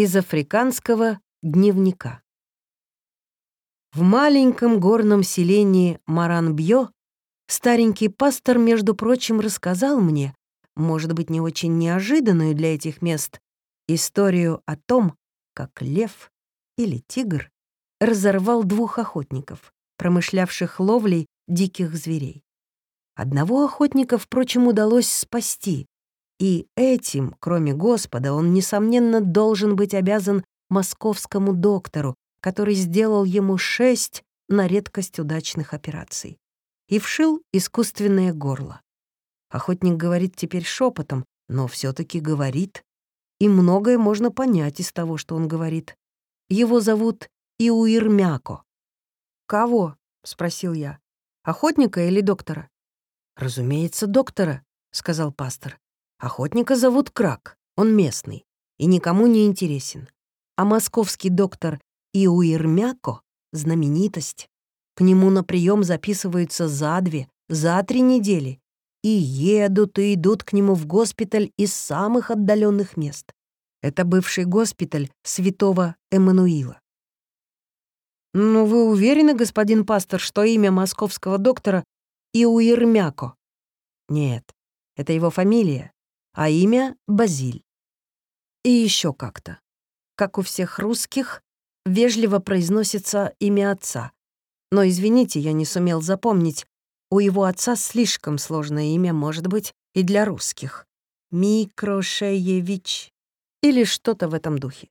Из африканского дневника. В маленьком горном селении Маранбьё старенький пастор, между прочим, рассказал мне, может быть, не очень неожиданную для этих мест, историю о том, как лев или тигр разорвал двух охотников, промышлявших ловлей диких зверей. Одного охотника, впрочем, удалось спасти, и этим, кроме Господа, он, несомненно, должен быть обязан московскому доктору, который сделал ему шесть на редкость удачных операций и вшил искусственное горло. Охотник говорит теперь шепотом, но все таки говорит, и многое можно понять из того, что он говорит. Его зовут Иуирмяко. «Кого?» — спросил я. «Охотника или доктора?» «Разумеется, доктора», — сказал пастор. «Охотника зовут Крак, он местный и никому не интересен. А московский доктор Иуирмяко — знаменитость. К нему на прием записываются за две, за три недели. И едут и идут к нему в госпиталь из самых отдаленных мест. Это бывший госпиталь святого Эммануила. «Ну, вы уверены, господин пастор, что имя московского доктора Иуирмяко?» «Нет, это его фамилия, а имя — Базиль. И еще как-то. Как у всех русских, вежливо произносится имя отца. Но, извините, я не сумел запомнить. У его отца слишком сложное имя, может быть, и для русских. Микрошеевич или что-то в этом духе.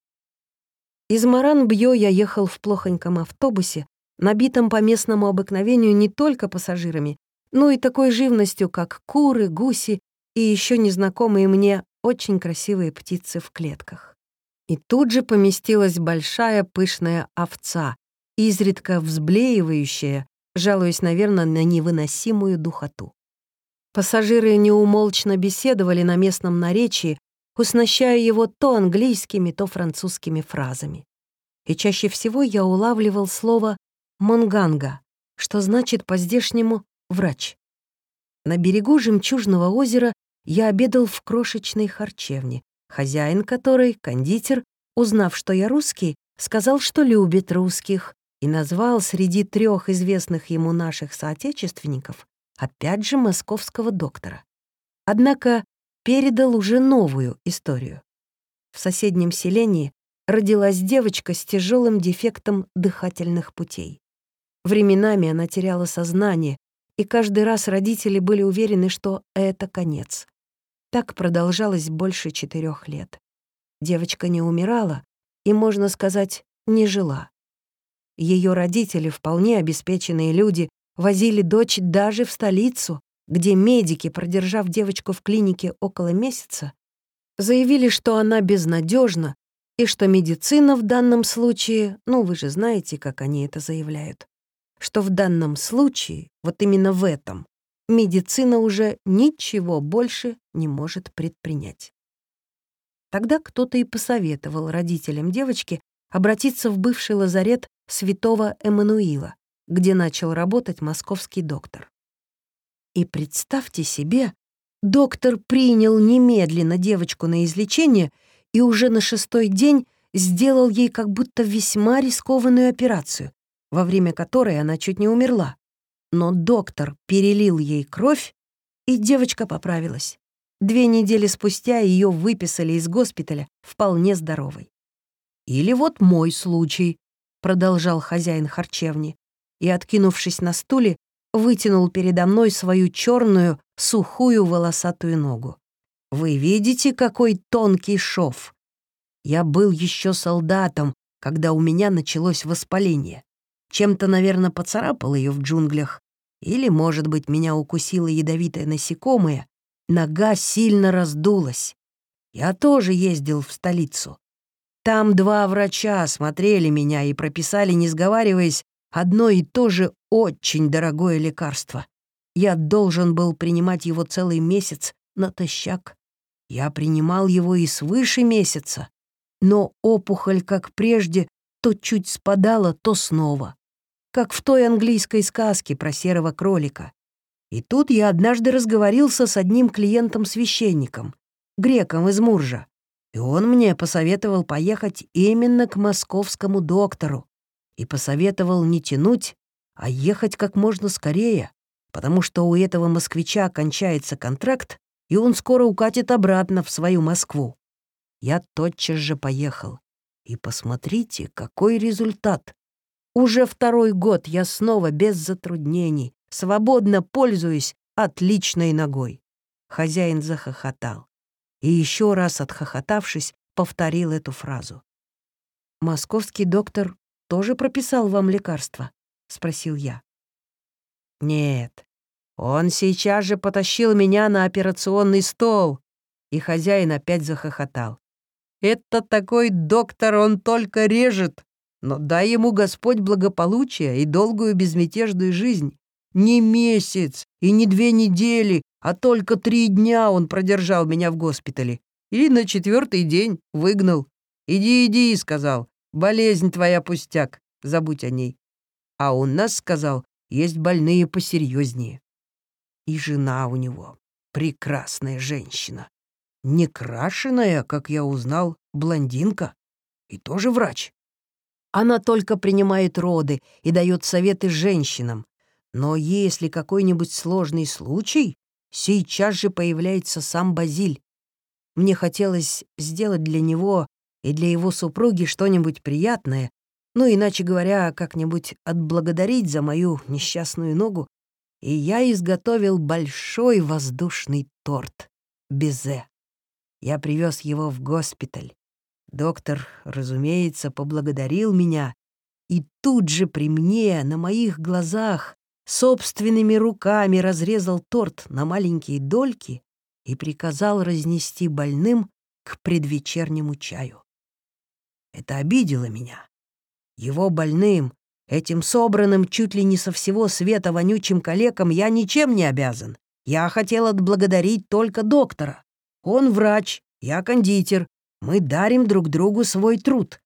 Из Маран-Бьё я ехал в плохоньком автобусе, набитом по местному обыкновению не только пассажирами, но и такой живностью, как куры, гуси и еще незнакомые мне очень красивые птицы в клетках. И тут же поместилась большая пышная овца, изредка взблеивающая, жалуясь, наверное, на невыносимую духоту. Пассажиры неумолчно беседовали на местном наречии, уснащая его то английскими, то французскими фразами. И чаще всего я улавливал слово «монганга», что значит по-здешнему «врач». На берегу жемчужного озера я обедал в крошечной харчевне, хозяин которой, кондитер, узнав, что я русский, сказал, что любит русских, и назвал среди трех известных ему наших соотечественников опять же московского доктора. Однако передал уже новую историю. В соседнем селении родилась девочка с тяжелым дефектом дыхательных путей. Временами она теряла сознание, и каждый раз родители были уверены, что это конец. Так продолжалось больше четырех лет. Девочка не умирала и, можно сказать, не жила. Ее родители, вполне обеспеченные люди, возили дочь даже в столицу, где медики, продержав девочку в клинике около месяца, заявили, что она безнадежна и что медицина в данном случае, ну вы же знаете, как они это заявляют, что в данном случае, вот именно в этом, медицина уже ничего больше не может предпринять. Тогда кто-то и посоветовал родителям девочки обратиться в бывший лазарет святого Эммануила, где начал работать московский доктор. И представьте себе, доктор принял немедленно девочку на излечение и уже на шестой день сделал ей как будто весьма рискованную операцию, во время которой она чуть не умерла. Но доктор перелил ей кровь, и девочка поправилась. Две недели спустя ее выписали из госпиталя вполне здоровой. Или вот мой случай, продолжал хозяин харчевни, и, откинувшись на стуле, вытянул передо мной свою черную, сухую волосатую ногу. «Вы видите, какой тонкий шов? Я был еще солдатом, когда у меня началось воспаление. Чем-то, наверное, поцарапал ее в джунглях. Или, может быть, меня укусило ядовитое насекомое. Нога сильно раздулась. Я тоже ездил в столицу. Там два врача смотрели меня и прописали, не сговариваясь, одно и то же очень дорогое лекарство. Я должен был принимать его целый месяц натощак. Я принимал его и свыше месяца. Но опухоль, как прежде, то чуть спадала, то снова. Как в той английской сказке про серого кролика. И тут я однажды разговорился с одним клиентом-священником, греком из Муржа. И он мне посоветовал поехать именно к московскому доктору и посоветовал не тянуть, а ехать как можно скорее, потому что у этого москвича кончается контракт, и он скоро укатит обратно в свою Москву. Я тотчас же поехал. И посмотрите, какой результат. Уже второй год я снова без затруднений, свободно пользуюсь отличной ногой. Хозяин захохотал. И еще раз отхохотавшись, повторил эту фразу. «Московский доктор тоже прописал вам лекарство?» — спросил я. «Нет, он сейчас же потащил меня на операционный стол». И хозяин опять захохотал. «Это такой доктор, он только режет. Но дай ему Господь благополучие и долгую безмятежную жизнь. Не месяц и не две недели, а только три дня он продержал меня в госпитале. И на четвертый день выгнал. «Иди, иди», — сказал, — «болезнь твоя пустяк, забудь о ней». А у нас, сказал, есть больные посерьезнее. И жена у него прекрасная женщина. Не крашеная, как я узнал, блондинка. И тоже врач. Она только принимает роды и дает советы женщинам. Но если какой-нибудь сложный случай, сейчас же появляется сам Базиль. Мне хотелось сделать для него и для его супруги что-нибудь приятное, ну, иначе говоря, как-нибудь отблагодарить за мою несчастную ногу, и я изготовил большой воздушный торт безе. Я привез его в госпиталь. Доктор, разумеется, поблагодарил меня, и тут же при мне, на моих глазах, собственными руками разрезал торт на маленькие дольки и приказал разнести больным к предвечернему чаю. Это обидело меня. Его больным, этим собранным чуть ли не со всего света вонючим калекам я ничем не обязан. Я хотел отблагодарить только доктора. Он врач, я кондитер. Мы дарим друг другу свой труд.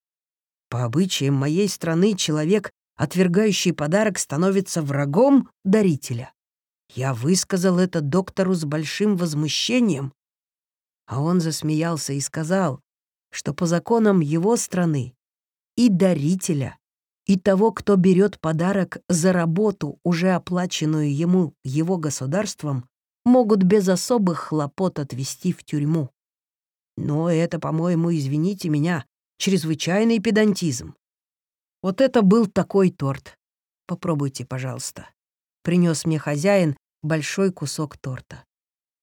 По обычаям моей страны человек отвергающий подарок становится врагом дарителя. Я высказал это доктору с большим возмущением, а он засмеялся и сказал, что по законам его страны и дарителя, и того, кто берет подарок за работу, уже оплаченную ему его государством, могут без особых хлопот отвезти в тюрьму. Но это, по-моему, извините меня, чрезвычайный педантизм. Вот это был такой торт. Попробуйте, пожалуйста. Принес мне хозяин большой кусок торта.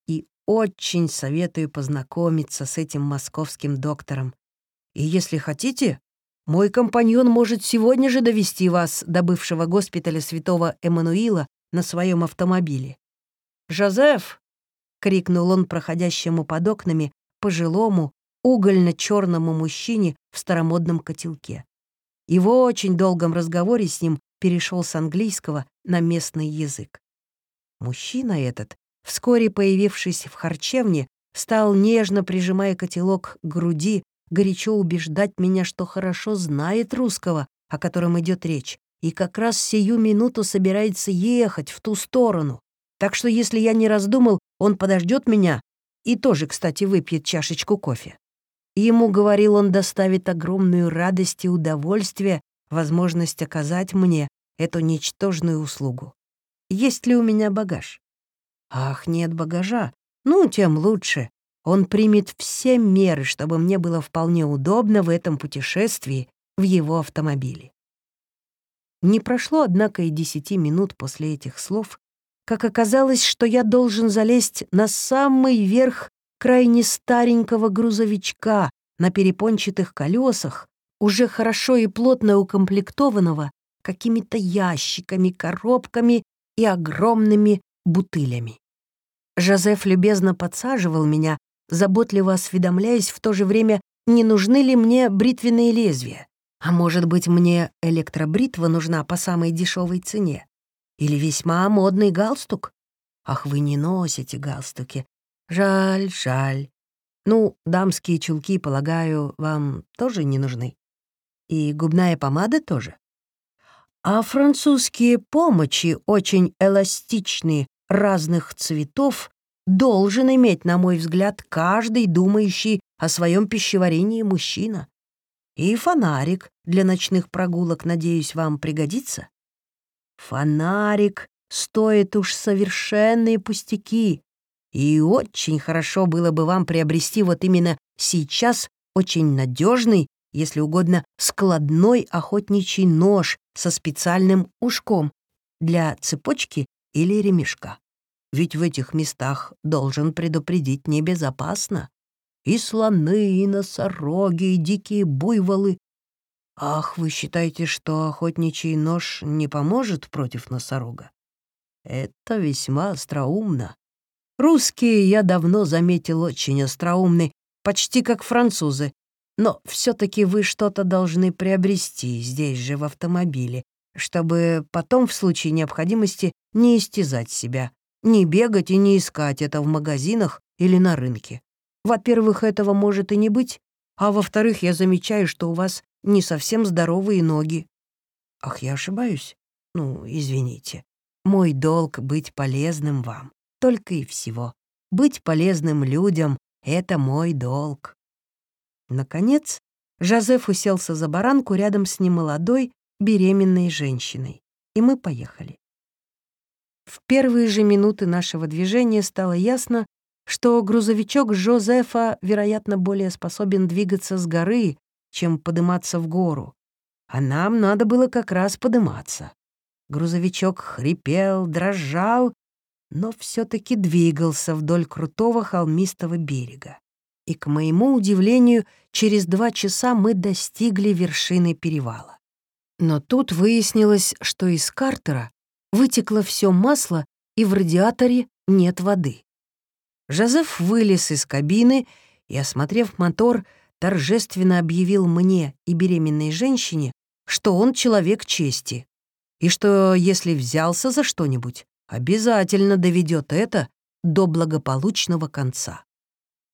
И очень советую познакомиться с этим московским доктором. И если хотите, мой компаньон может сегодня же довести вас до бывшего госпиталя святого Эммануила на своем автомобиле. «Жозеф!» — крикнул он проходящему под окнами пожилому, угольно-черному мужчине в старомодном котелке и в очень долгом разговоре с ним перешел с английского на местный язык. Мужчина этот, вскоре появившись в харчевне, стал нежно прижимая котелок к груди, горячо убеждать меня, что хорошо знает русского, о котором идет речь, и как раз сию минуту собирается ехать в ту сторону. Так что если я не раздумал, он подождет меня и тоже, кстати, выпьет чашечку кофе. Ему, говорил он, доставит огромную радость и удовольствие возможность оказать мне эту ничтожную услугу. Есть ли у меня багаж? Ах, нет багажа. Ну, тем лучше. Он примет все меры, чтобы мне было вполне удобно в этом путешествии в его автомобиле. Не прошло, однако, и десяти минут после этих слов, как оказалось, что я должен залезть на самый верх крайне старенького грузовичка на перепончатых колесах, уже хорошо и плотно укомплектованного какими-то ящиками, коробками и огромными бутылями. Жозеф любезно подсаживал меня, заботливо осведомляясь в то же время, не нужны ли мне бритвенные лезвия. А может быть, мне электробритва нужна по самой дешевой цене? Или весьма модный галстук? Ах, вы не носите галстуки. Жаль, жаль. Ну, дамские чулки, полагаю, вам тоже не нужны. И губная помада тоже. А французские помощи, очень эластичные, разных цветов, должен иметь, на мой взгляд, каждый думающий о своем пищеварении мужчина. И фонарик для ночных прогулок, надеюсь, вам пригодится. Фонарик стоит уж совершенные пустяки, и очень хорошо было бы вам приобрести вот именно сейчас очень надежный, если угодно, складной охотничий нож со специальным ушком для цепочки или ремешка. Ведь в этих местах должен предупредить небезопасно. И слоны, и носороги, и дикие буйволы. Ах, вы считаете, что охотничий нож не поможет против носорога? Это весьма остроумно. Русские, я давно заметил, очень остроумны, почти как французы. Но все таки вы что-то должны приобрести здесь же, в автомобиле, чтобы потом, в случае необходимости, не истязать себя, не бегать и не искать это в магазинах или на рынке. Во-первых, этого может и не быть, а во-вторых, я замечаю, что у вас не совсем здоровые ноги. Ах, я ошибаюсь? Ну, извините. Мой долг — быть полезным вам. Только и всего. Быть полезным людям — это мой долг. Наконец, Жозеф уселся за баранку рядом с немолодой, беременной женщиной, и мы поехали. В первые же минуты нашего движения стало ясно, что грузовичок Жозефа, вероятно, более способен двигаться с горы, чем подниматься в гору. А нам надо было как раз подниматься. Грузовичок хрипел, дрожал, но все таки двигался вдоль крутого холмистого берега. И, к моему удивлению, через два часа мы достигли вершины перевала. Но тут выяснилось, что из картера вытекло все масло, и в радиаторе нет воды. Жозеф вылез из кабины и, осмотрев мотор, торжественно объявил мне и беременной женщине, что он человек чести, и что, если взялся за что-нибудь, обязательно доведет это до благополучного конца.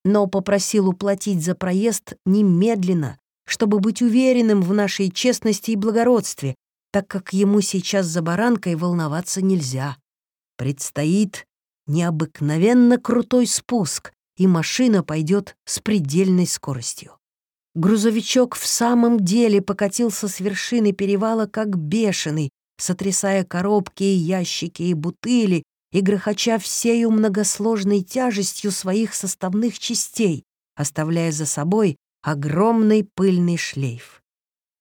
Но попросил уплатить за проезд немедленно, чтобы быть уверенным в нашей честности и благородстве, так как ему сейчас за баранкой волноваться нельзя. Предстоит необыкновенно крутой спуск, и машина пойдет с предельной скоростью. Грузовичок в самом деле покатился с вершины перевала как бешеный, сотрясая коробки и ящики и бутыли и грохоча всею многосложной тяжестью своих составных частей, оставляя за собой огромный пыльный шлейф.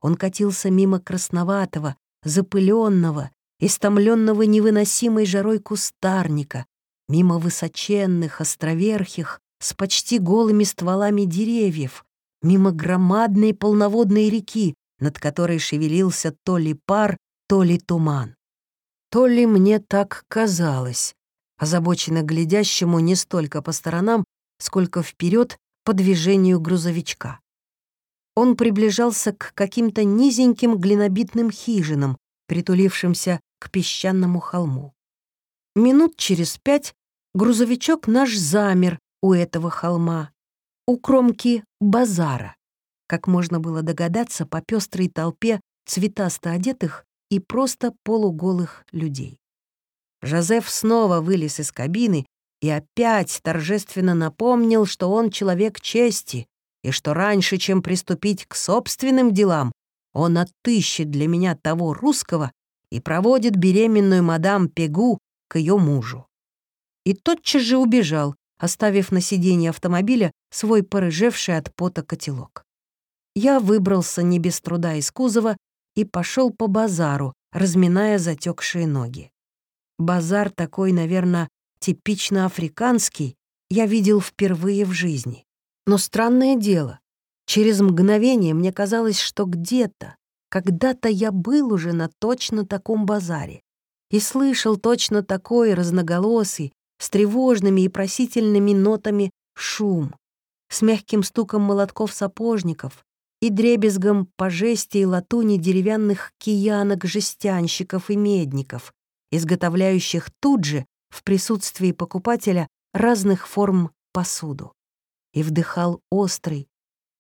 Он катился мимо красноватого, запыленного, истомленного невыносимой жарой кустарника, мимо высоченных, островерхих, с почти голыми стволами деревьев, мимо громадной полноводной реки, над которой шевелился то ли пар, то ли туман. То ли мне так казалось, озабоченно глядящему не столько по сторонам, сколько вперед по движению грузовичка он приближался к каким-то низеньким глинобитным хижинам, притулившимся к песчаному холму. Минут через пять грузовичок наш замер у этого холма, у кромки базара, как можно было догадаться по пестрой толпе цветасто одетых и просто полуголых людей. Жозеф снова вылез из кабины и опять торжественно напомнил, что он человек чести, и что раньше, чем приступить к собственным делам, он отыщет для меня того русского и проводит беременную мадам Пегу к ее мужу. И тотчас же убежал, оставив на сиденье автомобиля свой порыжевший от пота котелок. Я выбрался не без труда из кузова и пошел по базару, разминая затекшие ноги. Базар такой, наверное, типично африканский, я видел впервые в жизни. Но странное дело, через мгновение мне казалось, что где-то, когда-то я был уже на точно таком базаре и слышал точно такой разноголосый, с тревожными и просительными нотами шум, с мягким стуком молотков сапожников и дребезгом по жести и латуни деревянных киянок-жестянщиков и медников, изготовляющих тут же, в присутствии покупателя, разных форм посуду и вдыхал острый,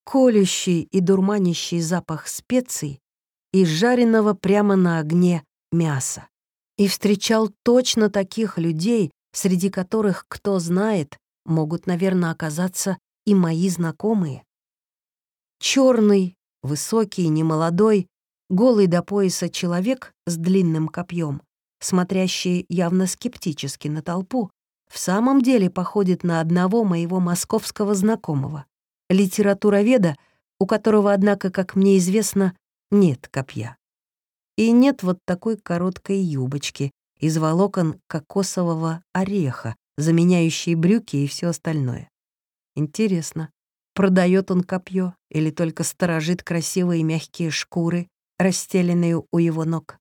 колющий и дурманящий запах специй и жареного прямо на огне мяса. И встречал точно таких людей, среди которых, кто знает, могут, наверное, оказаться и мои знакомые. Черный, высокий, немолодой, голый до пояса человек с длинным копьем, смотрящий явно скептически на толпу, в самом деле походит на одного моего московского знакомого, литературоведа, у которого, однако, как мне известно, нет копья. И нет вот такой короткой юбочки из волокон кокосового ореха, заменяющей брюки и все остальное. Интересно, продает он копье или только сторожит красивые мягкие шкуры, расстеленные у его ног?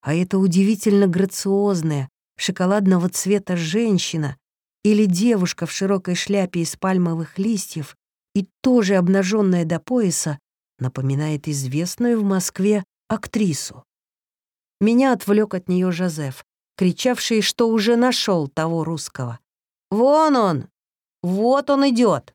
А это удивительно грациозная, шоколадного цвета женщина или девушка в широкой шляпе из пальмовых листьев и тоже обнаженная до пояса напоминает известную в Москве актрису. Меня отвлек от нее Жозеф, кричавший, что уже нашел того русского. «Вон он! Вот он идет!»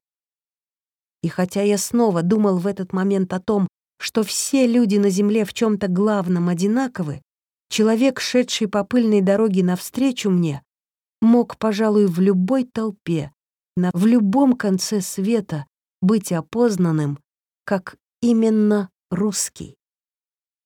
И хотя я снова думал в этот момент о том, что все люди на земле в чем то главном одинаковы, человек, шедший по пыльной дороге навстречу мне, мог, пожалуй, в любой толпе, на, в любом конце света быть опознанным как именно русский.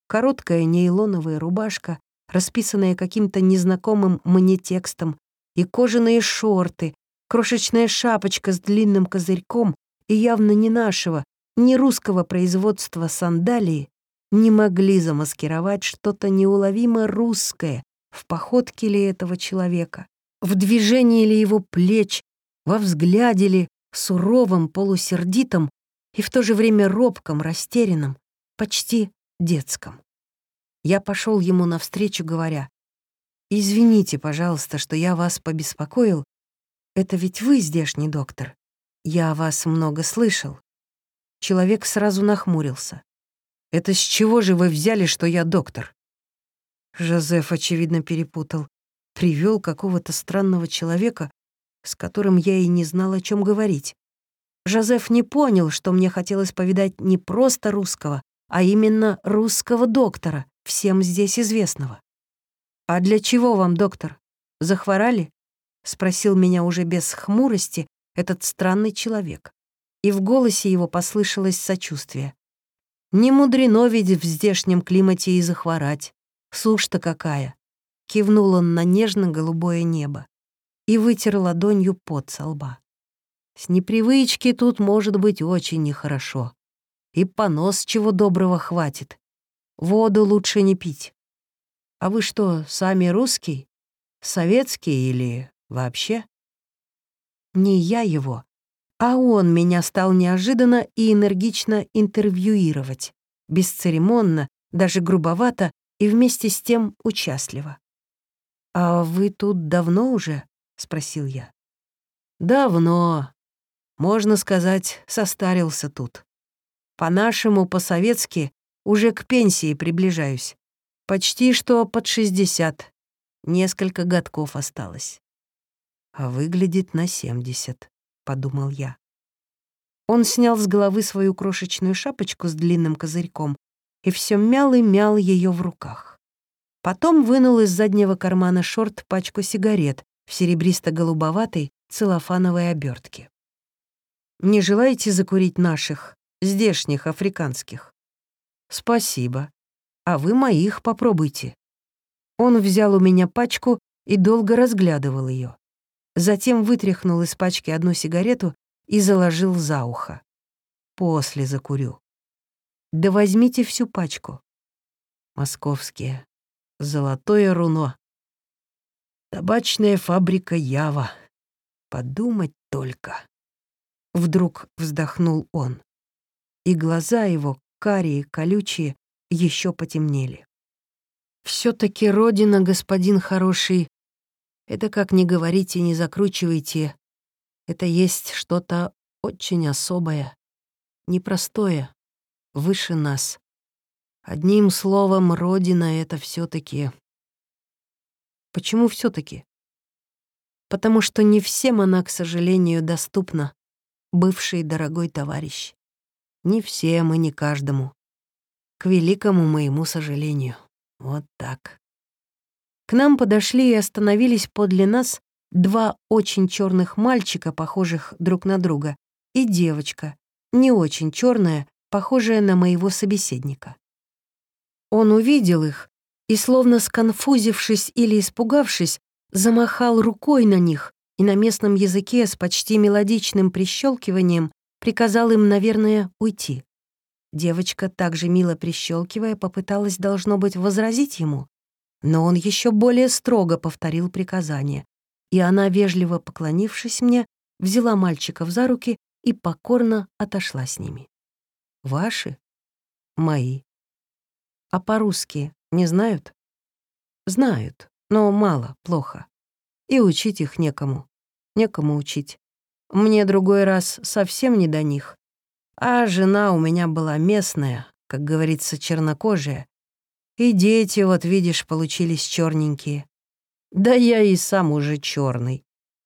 Короткая нейлоновая рубашка, расписанная каким-то незнакомым мне текстом, и кожаные шорты, крошечная шапочка с длинным козырьком и явно не нашего, не русского производства сандалии не могли замаскировать что-то неуловимо русское в походке ли этого человека, в движении ли его плеч, во взгляде ли, суровом, полусердитом и в то же время робком, растерянном, почти детском. Я пошел ему навстречу, говоря, «Извините, пожалуйста, что я вас побеспокоил. Это ведь вы здешний доктор. Я о вас много слышал». Человек сразу нахмурился. «Это с чего же вы взяли, что я доктор?» Жозеф, очевидно, перепутал. Привел какого-то странного человека, с которым я и не знал, о чем говорить. Жозеф не понял, что мне хотелось повидать не просто русского, а именно русского доктора, всем здесь известного. «А для чего вам, доктор? Захворали?» — спросил меня уже без хмурости этот странный человек. И в голосе его послышалось сочувствие. «Не мудрено ведь в здешнем климате и захворать. Сушь-то какая!» — кивнул он на нежно-голубое небо и вытер ладонью пот со лба. «С непривычки тут может быть очень нехорошо. И понос чего доброго хватит. Воду лучше не пить. А вы что, сами русский? Советский или вообще? Не я его, а он меня стал неожиданно и энергично интервьюировать. Бесцеремонно, даже грубовато и вместе с тем участливо. «А вы тут давно уже?» — спросил я. «Давно. Можно сказать, состарился тут. По-нашему, по-советски, уже к пенсии приближаюсь. Почти что под шестьдесят. Несколько годков осталось. А выглядит на семьдесят, подумал я. Он снял с головы свою крошечную шапочку с длинным козырьком и все мял и мял ее в руках. Потом вынул из заднего кармана шорт пачку сигарет в серебристо-голубоватой целлофановой обертке. «Не желаете закурить наших?» Здешних африканских. Спасибо. А вы моих попробуйте. Он взял у меня пачку и долго разглядывал ее. Затем вытряхнул из пачки одну сигарету и заложил за ухо. После закурю. Да возьмите всю пачку. Московские. Золотое руно. Табачная фабрика Ява. Подумать только. Вдруг вздохнул он и глаза его, карие, колючие, еще потемнели. все таки родина, господин хороший, это как не говорите, не закручивайте. Это есть что-то очень особое, непростое, выше нас. Одним словом, родина — это все таки Почему все таки Потому что не всем она, к сожалению, доступна, бывший дорогой товарищ. Не всем и не каждому. К великому моему сожалению. Вот так. К нам подошли и остановились подле нас два очень черных мальчика, похожих друг на друга, и девочка, не очень черная, похожая на моего собеседника. Он увидел их и, словно сконфузившись или испугавшись, замахал рукой на них и на местном языке с почти мелодичным прищелкиванием приказал им, наверное, уйти. Девочка, также мило прищелкивая, попыталась, должно быть, возразить ему, но он еще более строго повторил приказание, и она, вежливо поклонившись мне, взяла мальчиков за руки и покорно отошла с ними. «Ваши?» «Мои». «А по-русски не знают?» «Знают, но мало, плохо. И учить их некому. Некому учить. Мне другой раз совсем не до них. А жена у меня была местная, как говорится, чернокожая. И дети, вот видишь, получились черненькие. Да я и сам уже черный.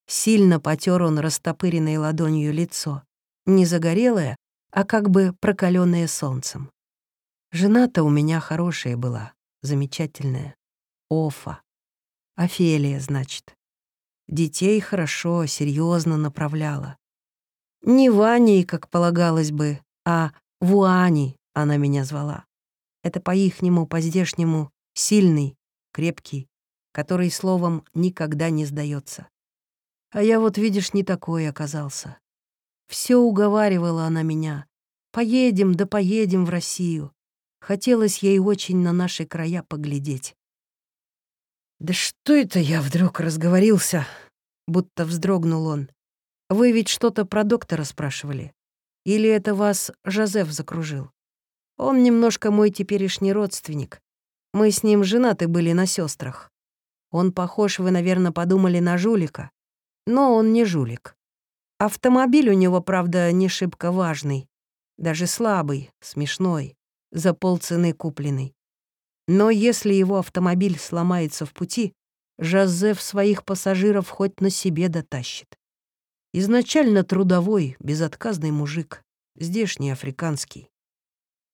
Сильно потер он растопыренной ладонью лицо. Не загорелое, а как бы прокаленное солнцем. Жена-то у меня хорошая была, замечательная. Офа. Офелия, значит. Детей хорошо, серьезно направляла. Не Ваней, как полагалось бы, а Вуани она меня звала. Это по-ихнему, по-здешнему, сильный, крепкий, который словом никогда не сдается. А я вот, видишь, не такой оказался. Все уговаривала она меня. Поедем, да поедем в Россию. Хотелось ей очень на наши края поглядеть. «Да что это я вдруг разговорился?» Будто вздрогнул он. «Вы ведь что-то про доктора спрашивали? Или это вас Жозеф закружил? Он немножко мой теперешний родственник. Мы с ним женаты были на сестрах. Он похож, вы, наверное, подумали, на жулика. Но он не жулик. Автомобиль у него, правда, не шибко важный. Даже слабый, смешной, за полцены купленный. Но если его автомобиль сломается в пути, Жозеф своих пассажиров хоть на себе дотащит. Изначально трудовой, безотказный мужик, здешний африканский.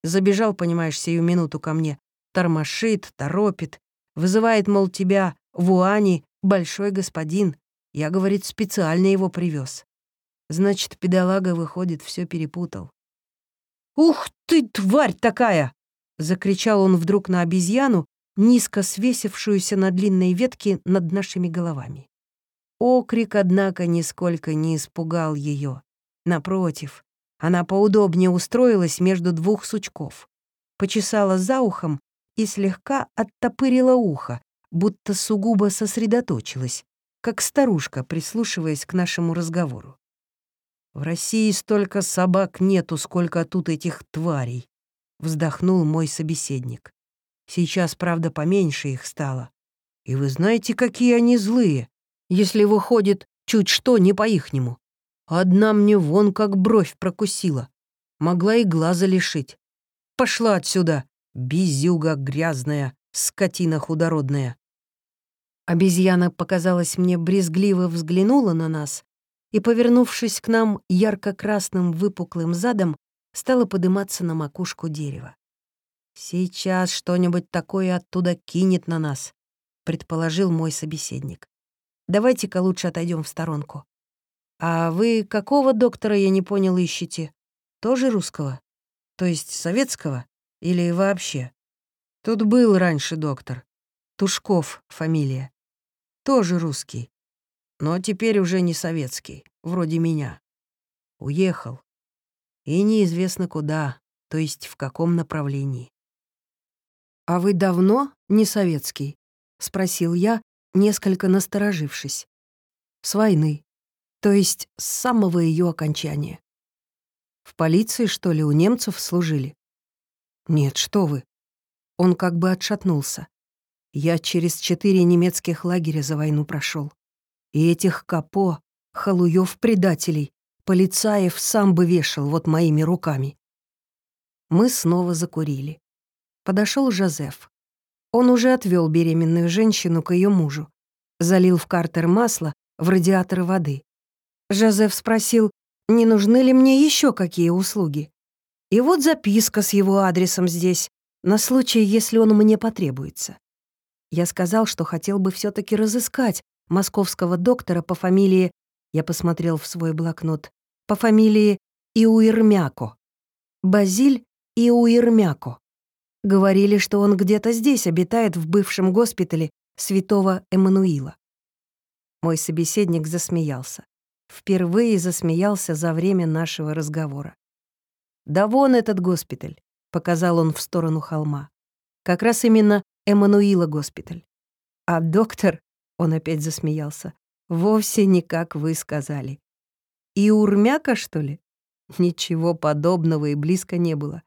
Забежал, понимаешь, сию минуту ко мне, тормошит, торопит, вызывает, мол, тебя, Вуани, большой господин. Я, говорит, специально его привез. Значит, педалага, выходит, все перепутал. «Ух ты, тварь такая!» — закричал он вдруг на обезьяну, низко свесившуюся на длинной ветке над нашими головами. Окрик, однако, нисколько не испугал ее. Напротив, она поудобнее устроилась между двух сучков, почесала за ухом и слегка оттопырила ухо, будто сугубо сосредоточилась, как старушка, прислушиваясь к нашему разговору. В России столько собак нету, сколько тут этих тварей вздохнул мой собеседник. Сейчас, правда, поменьше их стало. И вы знаете, какие они злые, если выходит чуть что не по-ихнему. Одна мне вон как бровь прокусила. Могла и глаза лишить. Пошла отсюда, безюга грязная, скотина худородная. Обезьяна, показалось мне, брезгливо взглянула на нас и, повернувшись к нам ярко-красным выпуклым задом, стала подниматься на макушку дерева. «Сейчас что-нибудь такое оттуда кинет на нас», — предположил мой собеседник. «Давайте-ка лучше отойдем в сторонку. А вы какого доктора, я не понял, ищете? Тоже русского? То есть советского? Или вообще? Тут был раньше доктор. Тушков фамилия. Тоже русский. Но теперь уже не советский, вроде меня. Уехал. И неизвестно куда, то есть в каком направлении. «А вы давно не советский?» — спросил я, несколько насторожившись. «С войны, то есть с самого ее окончания. В полиции, что ли, у немцев служили?» «Нет, что вы». Он как бы отшатнулся. Я через четыре немецких лагеря за войну прошел. И этих капо, халуев-предателей, Полицаев сам бы вешал вот моими руками. Мы снова закурили. Подошел Жозеф. Он уже отвел беременную женщину к ее мужу. Залил в картер масло в радиатор воды. Жозеф спросил, не нужны ли мне еще какие услуги. И вот записка с его адресом здесь, на случай, если он мне потребуется. Я сказал, что хотел бы все таки разыскать московского доктора по фамилии, я посмотрел в свой блокнот, по фамилии Иуирмяко. Базиль Иуирмяко. Говорили, что он где-то здесь обитает в бывшем госпитале святого Эммануила. Мой собеседник засмеялся. Впервые засмеялся за время нашего разговора. «Да вон этот госпиталь», — показал он в сторону холма. «Как раз именно Эммануила госпиталь. А доктор, — он опять засмеялся, — вовсе не как вы сказали. И урмяка, что ли? Ничего подобного и близко не было.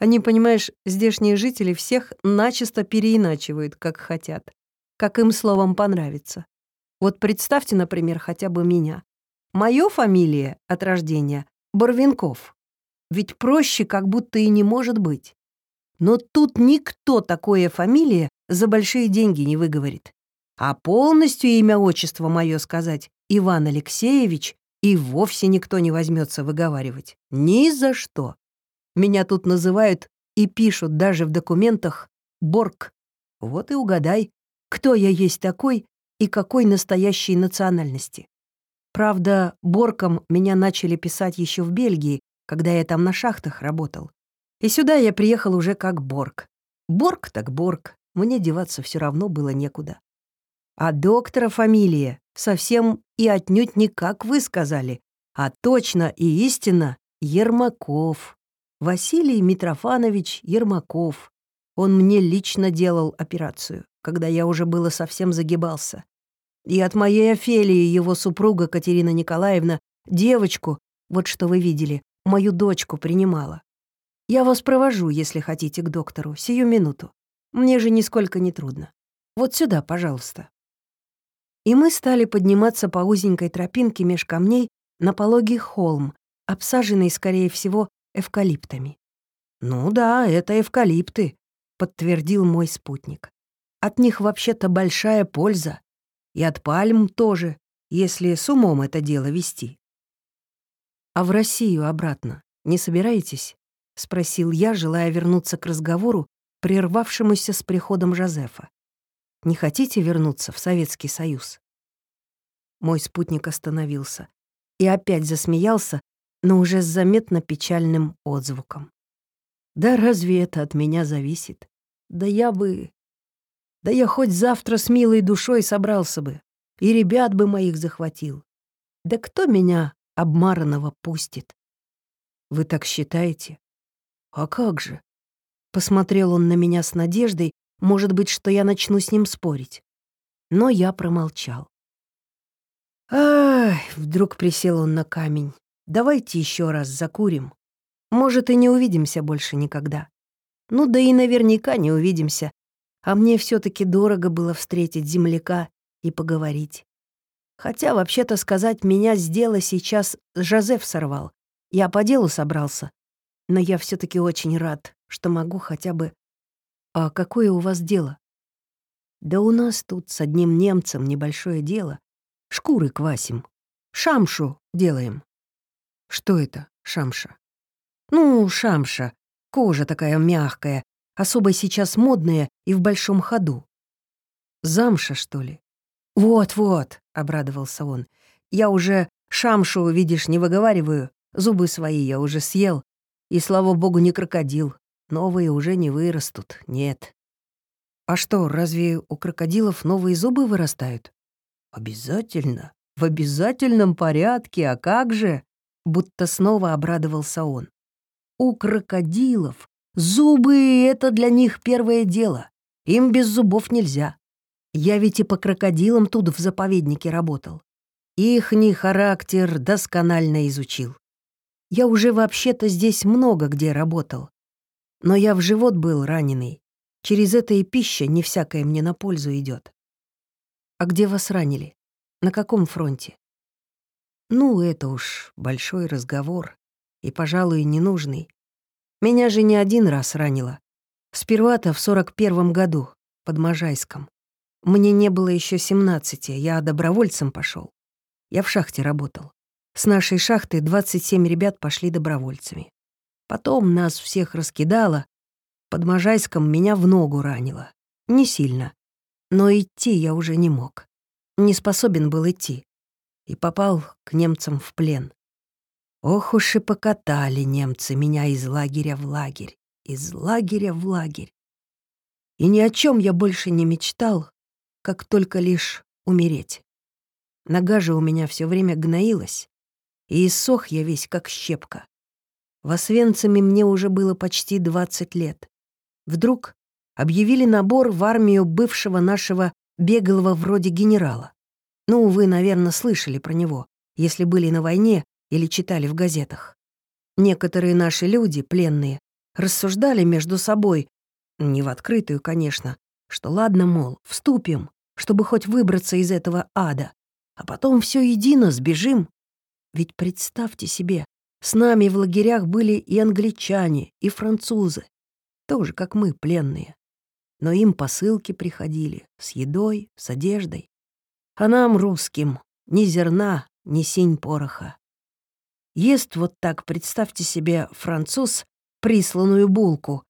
Они, понимаешь, здешние жители всех начисто переиначивают, как хотят, как им словом понравится. Вот представьте, например, хотя бы меня. Моё фамилия от рождения — Барвинков. Ведь проще как будто и не может быть. Но тут никто такое фамилия за большие деньги не выговорит. А полностью имя отчество мое сказать Иван Алексеевич и вовсе никто не возьмется выговаривать. Ни за что. Меня тут называют и пишут даже в документах Борг. Вот и угадай, кто я есть такой и какой настоящей национальности. Правда, Борком меня начали писать еще в Бельгии, когда я там на шахтах работал. И сюда я приехал уже как Борг. Борг так Борг, мне деваться все равно было некуда. А доктора фамилия совсем и отнюдь не как вы сказали, а точно и истинно Ермаков. Василий Митрофанович Ермаков. Он мне лично делал операцию, когда я уже было совсем загибался. И от моей Офелии его супруга Катерина Николаевна девочку, вот что вы видели, мою дочку принимала. Я вас провожу, если хотите, к доктору, сию минуту. Мне же нисколько не трудно. Вот сюда, пожалуйста». И мы стали подниматься по узенькой тропинке меж камней на пологий холм, обсаженный, скорее всего, эвкалиптами. «Ну да, это эвкалипты», — подтвердил мой спутник. «От них вообще-то большая польза. И от пальм тоже, если с умом это дело вести». «А в Россию обратно не собираетесь?» — спросил я, желая вернуться к разговору, прервавшемуся с приходом Жозефа. «Не хотите вернуться в Советский Союз?» Мой спутник остановился и опять засмеялся, но уже с заметно печальным отзвуком. «Да разве это от меня зависит? Да я бы... Да я хоть завтра с милой душой собрался бы, и ребят бы моих захватил. Да кто меня обмаранного пустит?» «Вы так считаете?» «А как же?» Посмотрел он на меня с надеждой, может быть, что я начну с ним спорить. Но я промолчал. «Ай!» — вдруг присел он на камень. «Давайте еще раз закурим. Может, и не увидимся больше никогда. Ну да и наверняка не увидимся. А мне все таки дорого было встретить земляка и поговорить. Хотя, вообще-то сказать, меня с дела сейчас Жозеф сорвал. Я по делу собрался, но я все таки очень рад, что могу хотя бы... А какое у вас дело? Да у нас тут с одним немцем небольшое дело. Шкуры квасим. Шамшу делаем. Что это, шамша? Ну, шамша. Кожа такая мягкая, особо сейчас модная и в большом ходу. Замша, что ли? Вот-вот, обрадовался он. Я уже шамшу, видишь, не выговариваю. Зубы свои я уже съел, и, слава богу, не крокодил. Новые уже не вырастут, нет. А что, разве у крокодилов новые зубы вырастают? Обязательно. В обязательном порядке, а как же? Будто снова обрадовался он. У крокодилов зубы — это для них первое дело. Им без зубов нельзя. Я ведь и по крокодилам тут в заповеднике работал. Ихний характер досконально изучил. Я уже вообще-то здесь много где работал. Но я в живот был раненый. Через это и пища не всякая мне на пользу идет. А где вас ранили? На каком фронте? Ну, это уж большой разговор. И, пожалуй, ненужный. Меня же не один раз ранило. Сперва-то в сорок первом году, под Можайском. Мне не было еще семнадцати, я добровольцем пошел. Я в шахте работал. С нашей шахты 27 ребят пошли добровольцами. Потом нас всех раскидало. Под Можайском меня в ногу ранило. Не сильно. Но идти я уже не мог. Не способен был идти. И попал к немцам в плен. Ох уж и покатали немцы меня из лагеря в лагерь, из лагеря в лагерь. И ни о чем я больше не мечтал, как только лишь умереть. Нога же у меня все время гноилась, и иссох я весь как щепка. В Освенциме мне уже было почти 20 лет. Вдруг объявили набор в армию бывшего нашего беглого вроде генерала. Ну, вы, наверное, слышали про него, если были на войне или читали в газетах. Некоторые наши люди, пленные, рассуждали между собой, не в открытую, конечно, что ладно, мол, вступим, чтобы хоть выбраться из этого ада, а потом все едино сбежим. Ведь представьте себе, с нами в лагерях были и англичане, и французы, тоже как мы, пленные. Но им посылки приходили с едой, с одеждой. А нам, русским, ни зерна, ни синь пороха. Ест вот так, представьте себе, француз присланную булку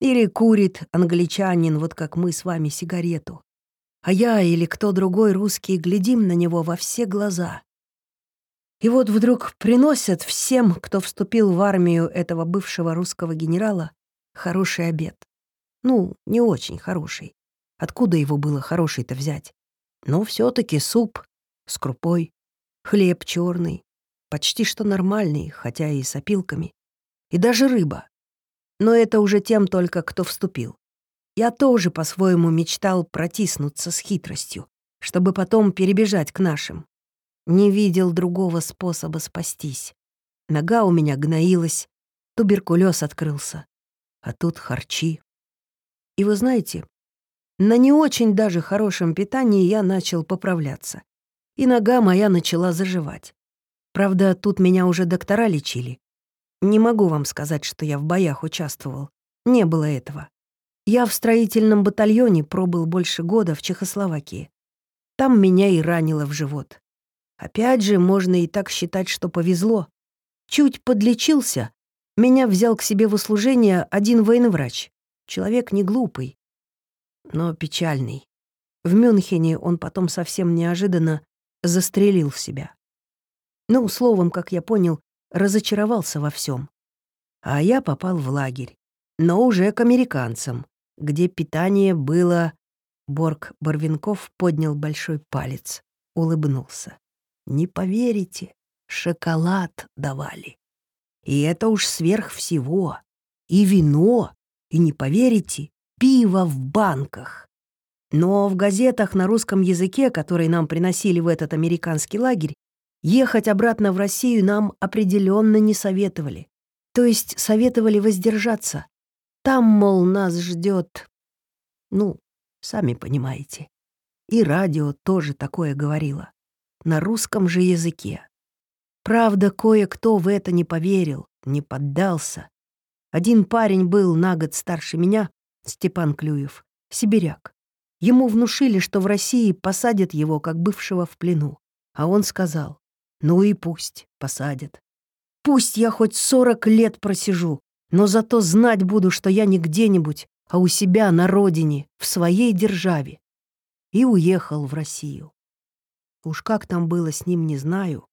или курит англичанин, вот как мы с вами, сигарету. А я или кто другой русский глядим на него во все глаза. И вот вдруг приносят всем, кто вступил в армию этого бывшего русского генерала, хороший обед. Ну, не очень хороший. Откуда его было хороший-то взять? Но все таки суп с крупой, хлеб черный, почти что нормальный, хотя и с опилками, и даже рыба. Но это уже тем только, кто вступил. Я тоже по-своему мечтал протиснуться с хитростью, чтобы потом перебежать к нашим. Не видел другого способа спастись. Нога у меня гноилась, туберкулез открылся, а тут харчи. И вы знаете, на не очень даже хорошем питании я начал поправляться, и нога моя начала заживать. Правда, тут меня уже доктора лечили. Не могу вам сказать, что я в боях участвовал. Не было этого. Я в строительном батальоне пробыл больше года в Чехословакии. Там меня и ранило в живот. Опять же, можно и так считать, что повезло. Чуть подлечился, меня взял к себе в услужение один военврач. Человек не глупый, но печальный. В Мюнхене он потом совсем неожиданно застрелил в себя. Ну, словом, как я понял, разочаровался во всем. А я попал в лагерь, но уже к американцам, где питание было... Борг Барвинков поднял большой палец, улыбнулся. «Не поверите, шоколад давали. И это уж сверх всего. И вино, и, не поверите, пиво в банках. Но в газетах на русском языке, которые нам приносили в этот американский лагерь, Ехать обратно в Россию нам определенно не советовали. То есть советовали воздержаться. Там, мол, нас ждет, ну, сами понимаете. И радио тоже такое говорило. На русском же языке. Правда, кое-кто в это не поверил, не поддался. Один парень был на год старше меня, Степан Клюев, сибиряк. Ему внушили, что в России посадят его, как бывшего в плену. А он сказал, ну и пусть посадят. Пусть я хоть сорок лет просижу, но зато знать буду, что я не где-нибудь, а у себя на родине, в своей державе. И уехал в Россию. Уж как там было с ним, не знаю.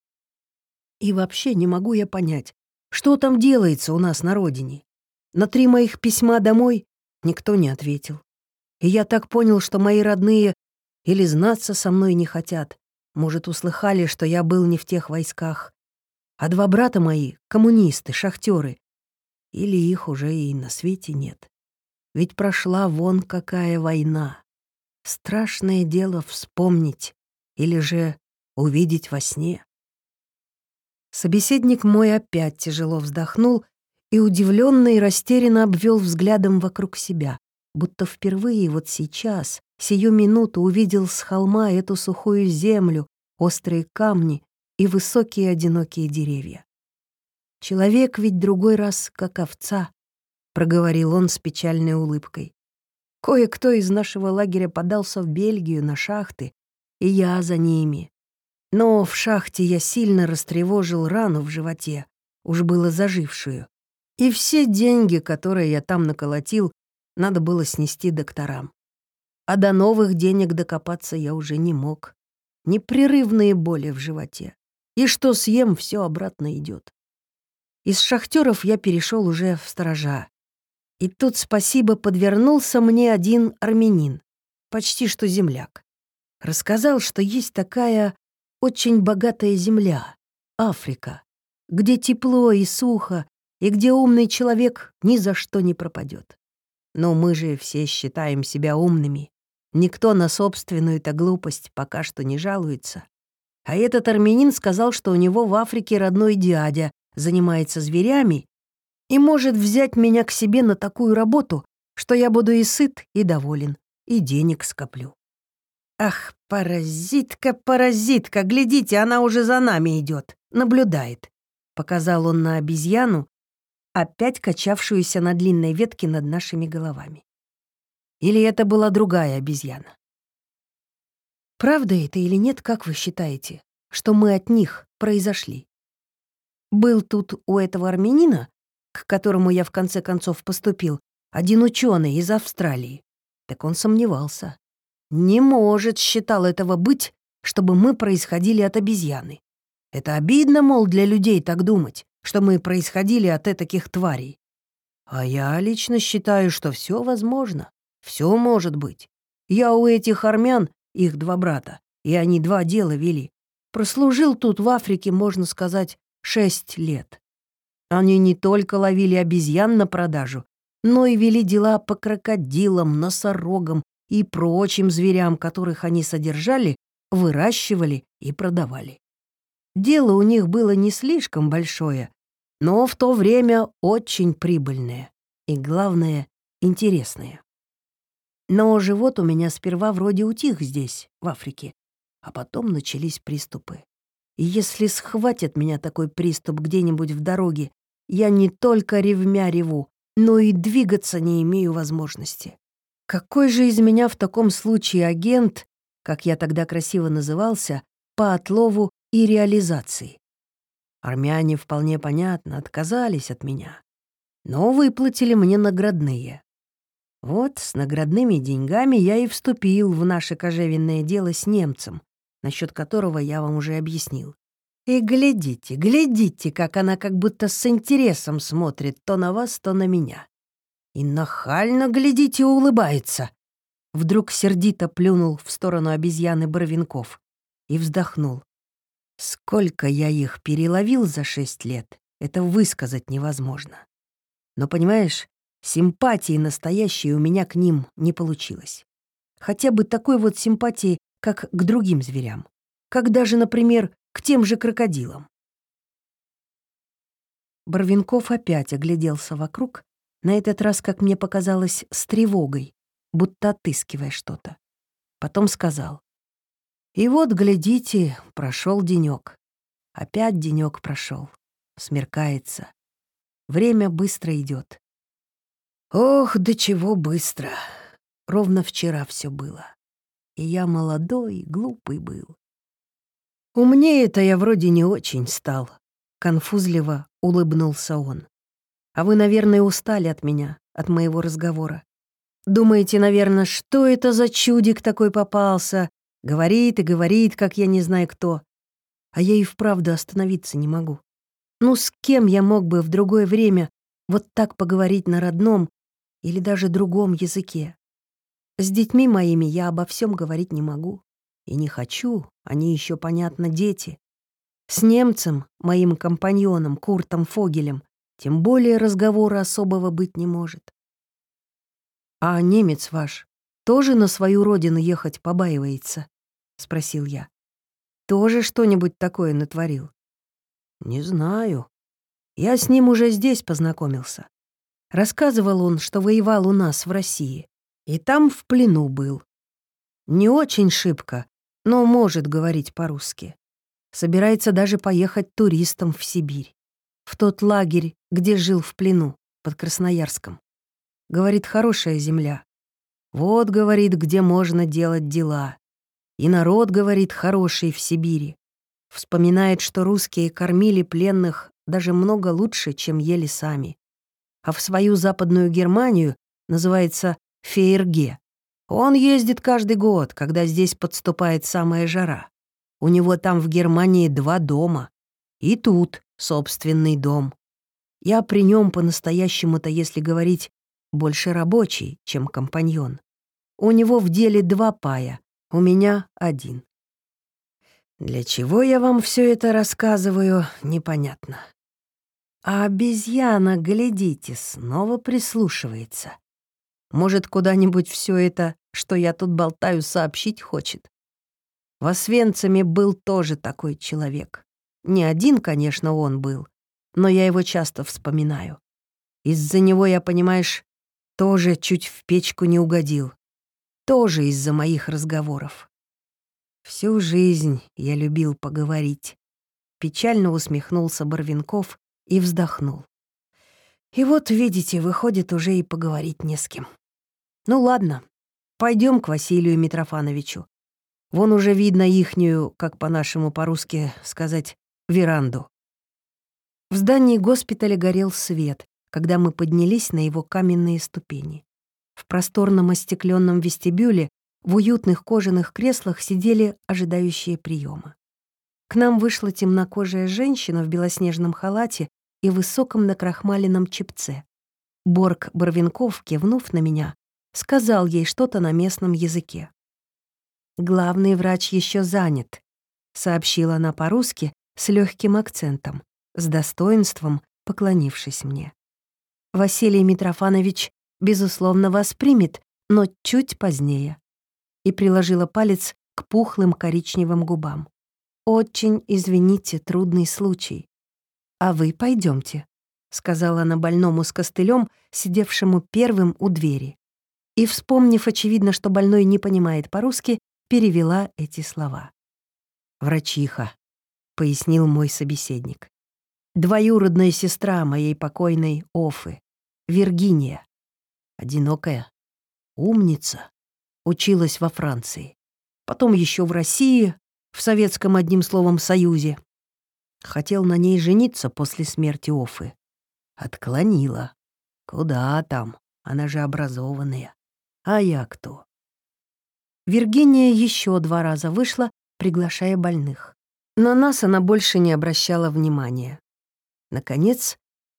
И вообще не могу я понять, что там делается у нас на родине. На три моих письма домой никто не ответил. И я так понял, что мои родные или знаться со мной не хотят, может, услыхали, что я был не в тех войсках. А два брата мои — коммунисты, шахтеры. Или их уже и на свете нет. Ведь прошла вон какая война. Страшное дело вспомнить или же увидеть во сне. Собеседник мой опять тяжело вздохнул и удивленно и растерянно обвел взглядом вокруг себя, будто впервые вот сейчас сию минуту увидел с холма эту сухую землю, острые камни и высокие одинокие деревья. «Человек ведь другой раз, как овца», — проговорил он с печальной улыбкой. «Кое-кто из нашего лагеря подался в Бельгию на шахты, и я за ними. Но в шахте я сильно растревожил рану в животе, уж было зажившую. И все деньги, которые я там наколотил, надо было снести докторам а до новых денег докопаться я уже не мог. Непрерывные боли в животе. И что съем, все обратно идет. Из шахтеров я перешел уже в сторожа. И тут, спасибо, подвернулся мне один армянин, почти что земляк. Рассказал, что есть такая очень богатая земля, Африка, где тепло и сухо, и где умный человек ни за что не пропадет. Но мы же все считаем себя умными. Никто на собственную-то глупость пока что не жалуется. А этот армянин сказал, что у него в Африке родной дядя занимается зверями и может взять меня к себе на такую работу, что я буду и сыт, и доволен, и денег скоплю. Ах, паразитка, паразитка, глядите, она уже за нами идет, наблюдает. Показал он на обезьяну, опять качавшуюся на длинной ветке над нашими головами. Или это была другая обезьяна? Правда это или нет, как вы считаете, что мы от них произошли? Был тут у этого армянина, к которому я в конце концов поступил, один ученый из Австралии. Так он сомневался. Не может, считал этого быть, чтобы мы происходили от обезьяны. Это обидно, мол, для людей так думать, что мы происходили от таких тварей. А я лично считаю, что все возможно, все может быть. Я у этих армян, их два брата, и они два дела вели. Прослужил тут в Африке, можно сказать, шесть лет. Они не только ловили обезьян на продажу, но и вели дела по крокодилам, носорогам и прочим зверям, которых они содержали, выращивали и продавали. Дело у них было не слишком большое, но в то время очень прибыльное и, главное, интересное. Но живот у меня сперва вроде утих здесь, в Африке, а потом начались приступы. И если схватит меня такой приступ где-нибудь в дороге, я не только ревмя реву, но и двигаться не имею возможности. Какой же из меня в таком случае агент, как я тогда красиво назывался, по отлову и реализации? Армяне вполне понятно отказались от меня, но выплатили мне наградные. Вот с наградными деньгами я и вступил в наше кожевенное дело с немцем, насчет которого я вам уже объяснил. И глядите, глядите, как она как будто с интересом смотрит то на вас, то на меня. И нахально, глядите, улыбается. Вдруг сердито плюнул в сторону обезьяны Боровинков и вздохнул. Сколько я их переловил за шесть лет, это высказать невозможно. Но, понимаешь, симпатии настоящей у меня к ним не получилось. Хотя бы такой вот симпатии, как к другим зверям. Как даже, например, к тем же крокодилам. Барвинков опять огляделся вокруг, на этот раз, как мне показалось, с тревогой, будто отыскивая что-то. Потом сказал. «И вот, глядите, прошел денек. Опять денек прошел. Смеркается. Время быстро идет. Ох, до чего быстро. Ровно вчера все было. И я молодой, глупый был. Умнее-то я вроде не очень стал. Конфузливо улыбнулся он. А вы, наверное, устали от меня, от моего разговора. Думаете, наверное, что это за чудик такой попался? Говорит и говорит, как я не знаю кто. А я и вправду остановиться не могу. Ну, с кем я мог бы в другое время вот так поговорить на родном или даже другом языке? С детьми моими я обо всем говорить не могу. И не хочу, они еще, понятно, дети. С немцем, моим компаньоном Куртом Фогелем, тем более разговора особого быть не может. «А немец ваш тоже на свою родину ехать побаивается?» — спросил я. «Тоже что-нибудь такое натворил?» «Не знаю. Я с ним уже здесь познакомился. Рассказывал он, что воевал у нас в России, и там в плену был. Не очень шибко, но может говорить по-русски. Собирается даже поехать туристом в Сибирь. В тот лагерь, где жил в плену, под Красноярском. Говорит, хорошая земля. Вот, говорит, где можно делать дела. И народ, говорит, хороший в Сибири. Вспоминает, что русские кормили пленных даже много лучше, чем ели сами. А в свою западную Германию называется Фейерге. Он ездит каждый год, когда здесь подступает самая жара. У него там в Германии два дома. И тут собственный дом. Я при нем по-настоящему-то, если говорить, больше рабочий, чем компаньон. У него в деле два пая, у меня один. Для чего я вам все это рассказываю, непонятно. А обезьяна, глядите, снова прислушивается. Может, куда-нибудь все это, что я тут болтаю, сообщить хочет? В Освенциме был тоже такой человек. Не один, конечно, он был, но я его часто вспоминаю. Из-за него я, понимаешь, тоже чуть в печку не угодил. Тоже из-за моих разговоров. Всю жизнь я любил поговорить. Печально усмехнулся Барвинков и вздохнул. И вот, видите, выходит, уже и поговорить не с кем. Ну ладно, пойдем к Василию Митрофановичу. Вон уже видно ихнюю, как по-нашему по-русски сказать, веранду. В здании госпиталя горел свет, когда мы поднялись на его каменные ступени. В просторном остекленном вестибюле в уютных кожаных креслах сидели ожидающие приема. К нам вышла темнокожая женщина в белоснежном халате и высоком накрахмаленном чепце. Борг Барвинков, кивнув на меня, сказал ей что-то на местном языке. «Главный врач еще занят», — сообщила она по-русски с легким акцентом, с достоинством поклонившись мне. «Василий Митрофанович, безусловно, вас примет, но чуть позднее и приложила палец к пухлым коричневым губам. «Очень извините, трудный случай. А вы пойдемте, сказала она больному с костылем, сидевшему первым у двери. И, вспомнив, очевидно, что больной не понимает по-русски, перевела эти слова. «Врачиха», — пояснил мой собеседник. «Двоюродная сестра моей покойной Офы, Виргиния. Одинокая, умница, училась во Франции. Потом еще в России, в Советском, одним словом, Союзе. Хотел на ней жениться после смерти Офы. Отклонила. Куда там? Она же образованная. А я кто? Виргиния еще два раза вышла, приглашая больных. На нас она больше не обращала внимания. Наконец,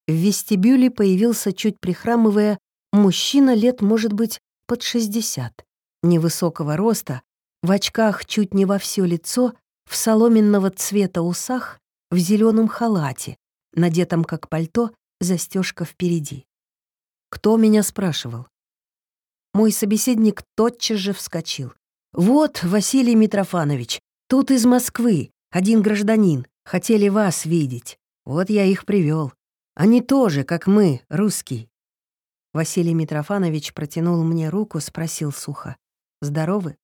в вестибюле появился, чуть прихрамывая, мужчина лет, может быть, под шестьдесят невысокого роста, в очках чуть не во все лицо, в соломенного цвета усах, в зеленом халате, надетом как пальто, застежка впереди. Кто меня спрашивал? Мой собеседник тотчас же вскочил. «Вот, Василий Митрофанович, тут из Москвы, один гражданин, хотели вас видеть. Вот я их привел. Они тоже, как мы, русский». Василий Митрофанович протянул мне руку, спросил сухо. Здоровы?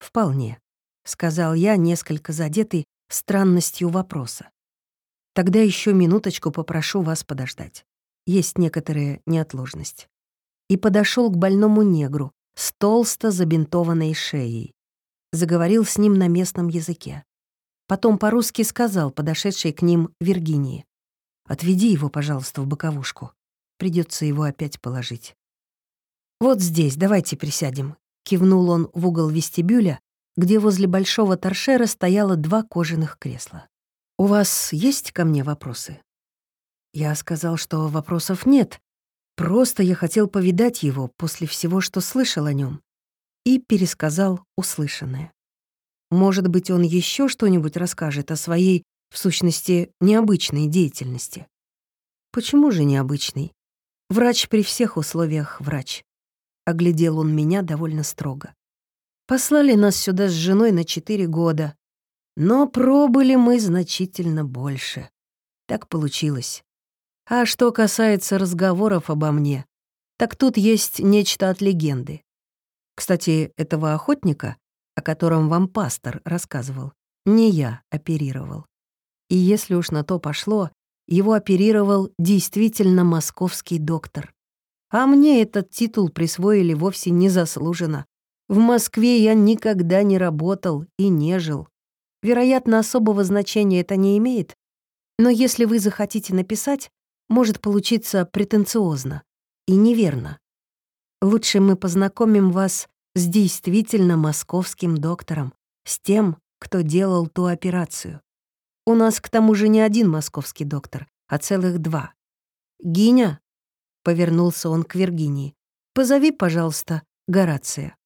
Вполне, сказал я, несколько задетый странностью вопроса. Тогда еще минуточку попрошу вас подождать. Есть некоторая неотложность. И подошел к больному негру с толсто забинтованной шеей. Заговорил с ним на местном языке. Потом по-русски сказал подошедшей к ним Виргинии. «Отведи его, пожалуйста, в боковушку. Придется его опять положить. Вот здесь, давайте присядем. Кивнул он в угол вестибюля, где возле большого торшера стояло два кожаных кресла. «У вас есть ко мне вопросы?» Я сказал, что вопросов нет. Просто я хотел повидать его после всего, что слышал о нем, и пересказал услышанное. Может быть, он еще что-нибудь расскажет о своей, в сущности, необычной деятельности. Почему же необычный? Врач при всех условиях врач. Оглядел он меня довольно строго. Послали нас сюда с женой на четыре года, но пробыли мы значительно больше. Так получилось. А что касается разговоров обо мне, так тут есть нечто от легенды. Кстати, этого охотника, о котором вам пастор рассказывал, не я оперировал. И если уж на то пошло, его оперировал действительно московский доктор. А мне этот титул присвоили вовсе незаслуженно. В Москве я никогда не работал и не жил. Вероятно, особого значения это не имеет, но если вы захотите написать, может получиться претенциозно и неверно. Лучше мы познакомим вас с действительно московским доктором, с тем, кто делал ту операцию. У нас к тому же не один московский доктор, а целых два. «Гиня», — повернулся он к Виргинии, — «позови, пожалуйста, Горация».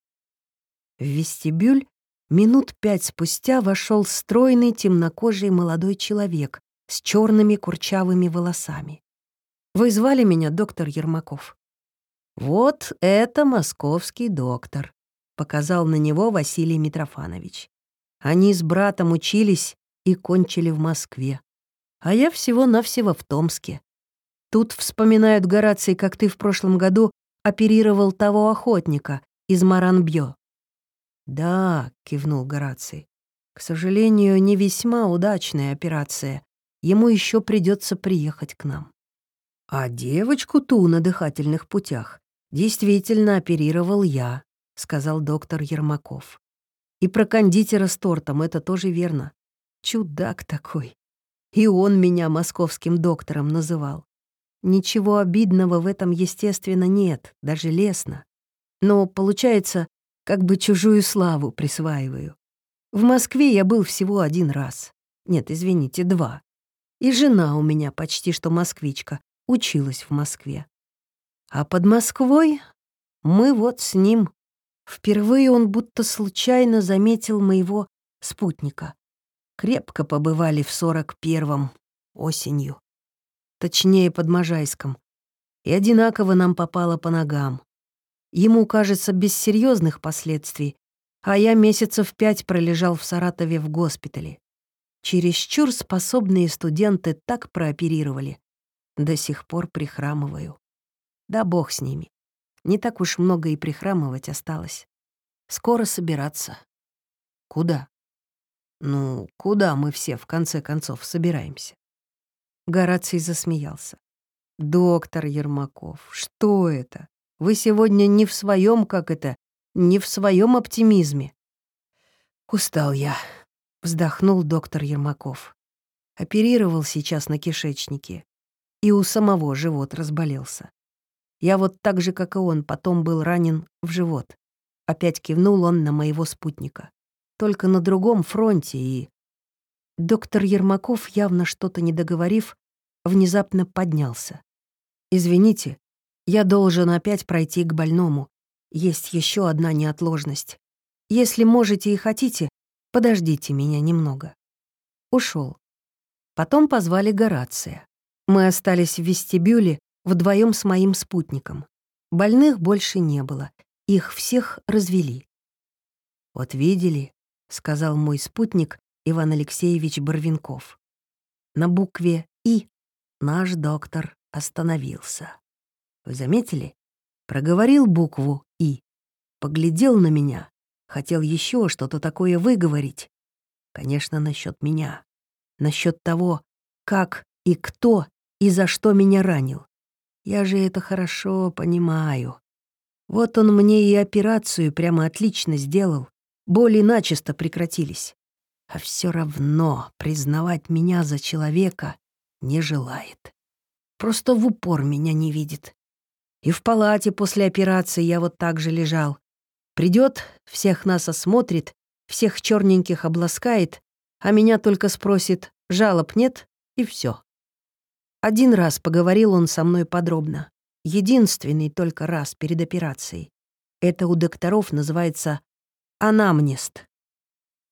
В вестибюль минут пять спустя вошел стройный темнокожий молодой человек с черными курчавыми волосами. «Вы звали меня доктор Ермаков?» «Вот это московский доктор», — показал на него Василий Митрофанович. Они с братом учились и кончили в Москве. А я всего-навсего в Томске. Тут вспоминают Гораций, как ты в прошлом году оперировал того охотника из Маранбьё. «Да», — кивнул Гораций, — «к сожалению, не весьма удачная операция. Ему еще придется приехать к нам». А девочку ту на дыхательных путях действительно оперировал я, сказал доктор Ермаков. И про кондитера с тортом это тоже верно. Чудак такой. И он меня московским доктором называл. Ничего обидного в этом, естественно, нет, даже лестно. Но, получается, как бы чужую славу присваиваю. В Москве я был всего один раз. Нет, извините, два. И жена у меня почти что москвичка, училась в Москве. А под Москвой мы вот с ним. Впервые он будто случайно заметил моего спутника. Крепко побывали в сорок первом осенью. Точнее, под Можайском. И одинаково нам попало по ногам. Ему кажется без серьезных последствий, а я месяцев пять пролежал в Саратове в госпитале. Чересчур способные студенты так прооперировали. До сих пор прихрамываю. Да бог с ними. Не так уж много и прихрамывать осталось. Скоро собираться. Куда? Ну, куда мы все в конце концов собираемся? Гораций засмеялся. Доктор Ермаков, что это? Вы сегодня не в своем, как это, не в своем оптимизме. Устал я, вздохнул доктор Ермаков. Оперировал сейчас на кишечнике, и у самого живот разболелся. Я вот так же, как и он, потом был ранен в живот. Опять кивнул он на моего спутника. Только на другом фронте и... Доктор Ермаков, явно что-то не договорив, внезапно поднялся. «Извините, я должен опять пройти к больному. Есть еще одна неотложность. Если можете и хотите, подождите меня немного». Ушел. Потом позвали Горация. Мы остались в вестибюле вдвоем с моим спутником. Больных больше не было. Их всех развели. «Вот видели», — сказал мой спутник Иван Алексеевич Барвинков. На букве «И» наш доктор остановился. Вы заметили? Проговорил букву «И», поглядел на меня, хотел еще что-то такое выговорить. Конечно, насчет меня, насчет того, как и кто и за что меня ранил. Я же это хорошо понимаю. Вот он мне и операцию прямо отлично сделал. Боли начисто прекратились. А все равно признавать меня за человека не желает. Просто в упор меня не видит. И в палате после операции я вот так же лежал. Придет, всех нас осмотрит, всех черненьких обласкает, а меня только спросит, жалоб нет, и все. Один раз поговорил он со мной подробно. Единственный только раз перед операцией. Это у докторов называется анамнест.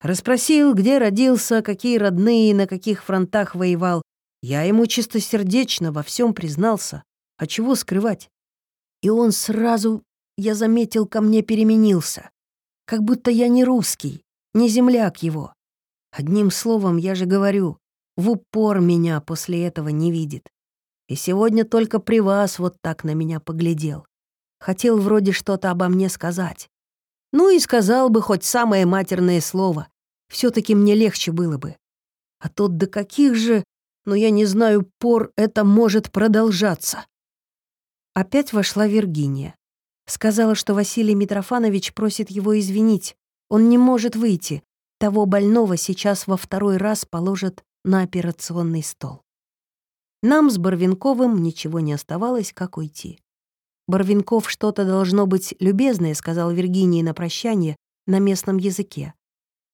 Расспросил, где родился, какие родные, на каких фронтах воевал. Я ему чистосердечно во всем признался. А чего скрывать? И он сразу, я заметил, ко мне переменился. Как будто я не русский, не земляк его. Одним словом, я же говорю, в упор меня после этого не видит. И сегодня только при вас вот так на меня поглядел. Хотел вроде что-то обо мне сказать. Ну и сказал бы хоть самое матерное слово. все таки мне легче было бы. А тут до каких же, но я не знаю, пор это может продолжаться. Опять вошла Виргиния. Сказала, что Василий Митрофанович просит его извинить. Он не может выйти. Того больного сейчас во второй раз положат на операционный стол. Нам с Барвинковым ничего не оставалось, как уйти. Барвинков что-то должно быть любезное, сказал Виргинии на прощание на местном языке.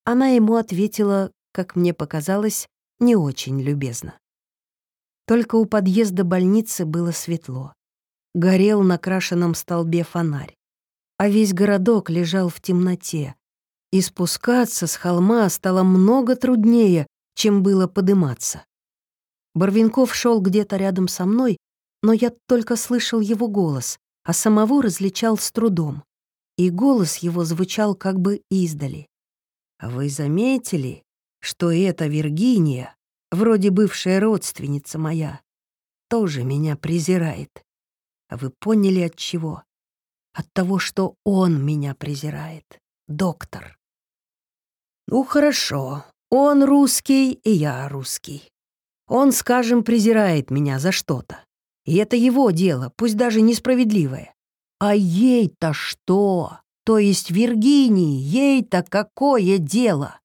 Она ему ответила, как мне показалось, не очень любезно. Только у подъезда больницы было светло. Горел на крашенном столбе фонарь. А весь городок лежал в темноте. И спускаться с холма стало много труднее, чем было подыматься. Барвинков шел где-то рядом со мной, но я только слышал его голос, а самого различал с трудом. И голос его звучал как бы издали. «А вы заметили, что эта Виргиния, вроде бывшая родственница моя, тоже меня презирает? Вы поняли от чего? От того, что он меня презирает, доктор. Ну хорошо, он русский, и я русский. Он, скажем, презирает меня за что-то. И это его дело, пусть даже несправедливое. А ей-то что? То есть Виргинии, ей-то какое дело?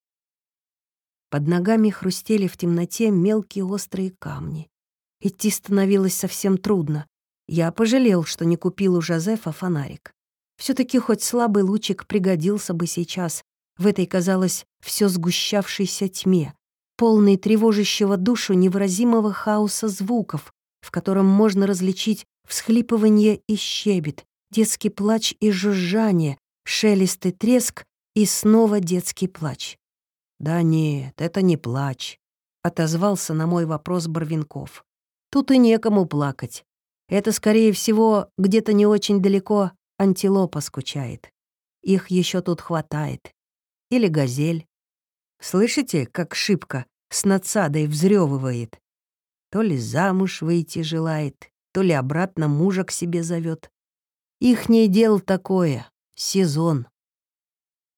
Под ногами хрустели в темноте мелкие острые камни. Идти становилось совсем трудно. Я пожалел, что не купил у Жозефа фонарик. все таки хоть слабый лучик пригодился бы сейчас в этой, казалось, все сгущавшейся тьме, полной тревожащего душу невыразимого хаоса звуков, в котором можно различить всхлипывание и щебет, детский плач и жужжание, шелест и треск и снова детский плач. «Да нет, это не плач», — отозвался на мой вопрос Барвинков. «Тут и некому плакать. Это, скорее всего, где-то не очень далеко антилопа скучает. Их еще тут хватает. Или газель. Слышите, как шибко с надсадой взрёвывает? То ли замуж выйти желает, то ли обратно мужа к себе зовет. Ихнее дело такое — сезон.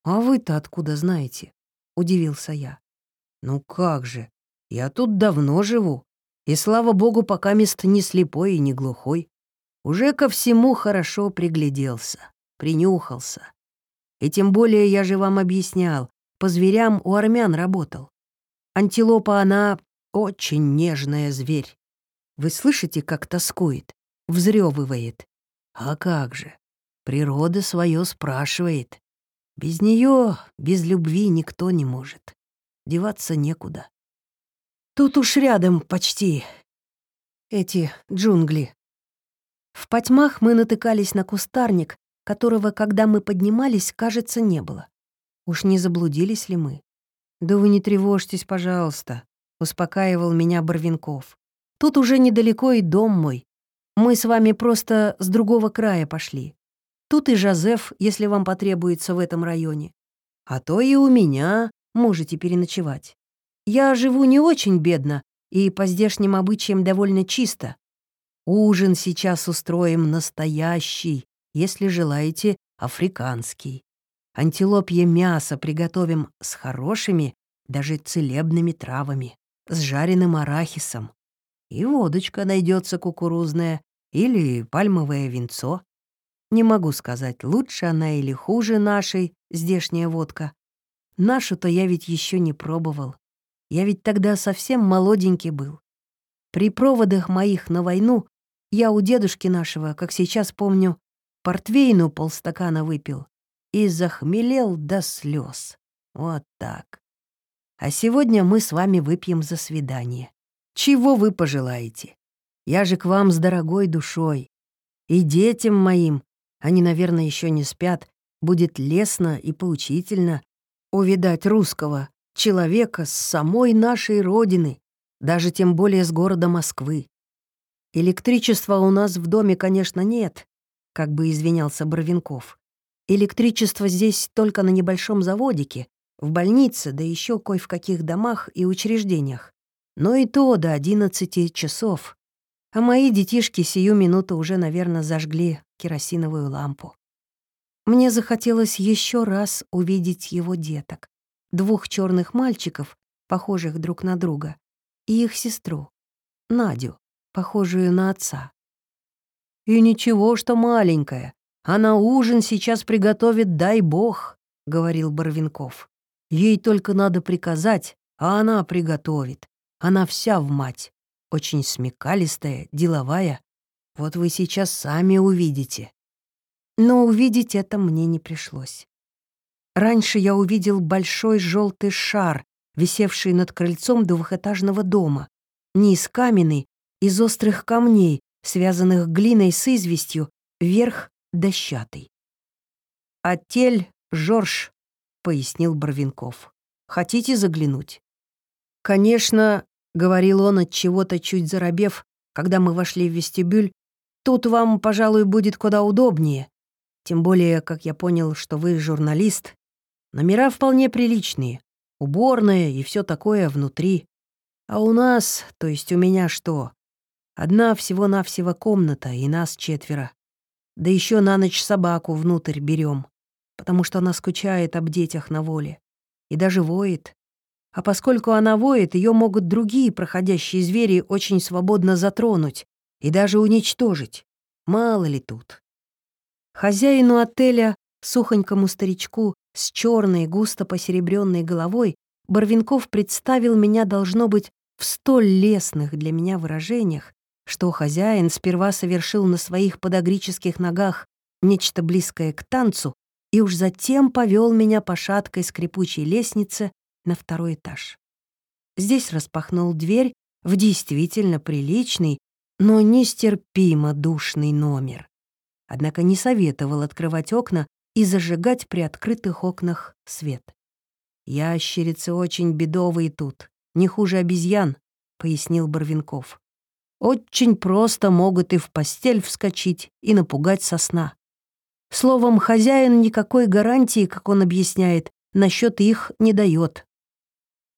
«А вы-то откуда знаете?» — удивился я. «Ну как же, я тут давно живу, и, слава богу, пока мест не слепой и не глухой. Уже ко всему хорошо пригляделся, принюхался. И тем более я же вам объяснял, по зверям у армян работал. Антилопа она очень нежная зверь. Вы слышите, как тоскует, взрёвывает? А как же, природа свое спрашивает. Без нее, без любви никто не может. Деваться некуда. Тут уж рядом почти эти джунгли. В потьмах мы натыкались на кустарник, которого, когда мы поднимались, кажется, не было. Уж не заблудились ли мы? «Да вы не тревожьтесь, пожалуйста», — успокаивал меня Барвинков. «Тут уже недалеко и дом мой. Мы с вами просто с другого края пошли. Тут и Жозеф, если вам потребуется в этом районе. А то и у меня можете переночевать. Я живу не очень бедно и по здешним обычаям довольно чисто. Ужин сейчас устроим настоящий, если желаете, африканский. Антилопье мясо приготовим с хорошими, даже целебными травами, с жареным арахисом. И водочка найдется кукурузная или пальмовое винцо. Не могу сказать, лучше она или хуже нашей, здешняя водка. Нашу-то я ведь еще не пробовал. Я ведь тогда совсем молоденький был. При проводах моих на войну я у дедушки нашего, как сейчас помню, портвейну полстакана выпил и захмелел до слез. Вот так. А сегодня мы с вами выпьем за свидание. Чего вы пожелаете? Я же к вам с дорогой душой. И детям моим, они, наверное, еще не спят, будет лестно и поучительно увидать русского человека с самой нашей родины, даже тем более с города Москвы. Электричества у нас в доме, конечно, нет, как бы извинялся Бровенков. Электричество здесь только на небольшом заводике, в больнице, да еще кое в каких домах и учреждениях. Но и то до одиннадцати часов. А мои детишки сию минуту уже, наверное, зажгли керосиновую лампу. Мне захотелось еще раз увидеть его деток, двух черных мальчиков, похожих друг на друга, и их сестру, Надю, похожую на отца. «И ничего, что маленькая. Она ужин сейчас приготовит, дай бог», — говорил Боровинков. «Ей только надо приказать, а она приготовит. Она вся в мать. Очень смекалистая, деловая. Вот вы сейчас сами увидите». Но увидеть это мне не пришлось. Раньше я увидел большой желтый шар, висевший над крыльцом двухэтажного дома, не из каменный из острых камней, связанных глиной с известью, верх дощатый. «Отель Жорж», — пояснил Барвинков. «Хотите заглянуть?» «Конечно», — говорил он от чего-то чуть заробев, когда мы вошли в вестибюль, «тут вам, пожалуй, будет куда удобнее. Тем более, как я понял, что вы журналист. Номера вполне приличные, уборная и все такое внутри. А у нас, то есть у меня что? Одна всего-навсего комната, и нас четверо. Да еще на ночь собаку внутрь берем, потому что она скучает об детях на воле. И даже воет. А поскольку она воет, ее могут другие проходящие звери очень свободно затронуть и даже уничтожить. Мало ли тут. Хозяину отеля, сухонькому старичку с черной, густо посеребренной головой, Барвинков представил меня, должно быть, в столь лестных для меня выражениях, что хозяин сперва совершил на своих подогрических ногах нечто близкое к танцу и уж затем повел меня по шаткой скрипучей лестнице на второй этаж. Здесь распахнул дверь в действительно приличный, но нестерпимо душный номер. Однако не советовал открывать окна и зажигать при открытых окнах свет. «Ящерицы очень бедовые тут, не хуже обезьян», — пояснил Барвинков. «Очень просто могут и в постель вскочить, и напугать со сна. Словом, хозяин никакой гарантии, как он объясняет, насчет их не дает.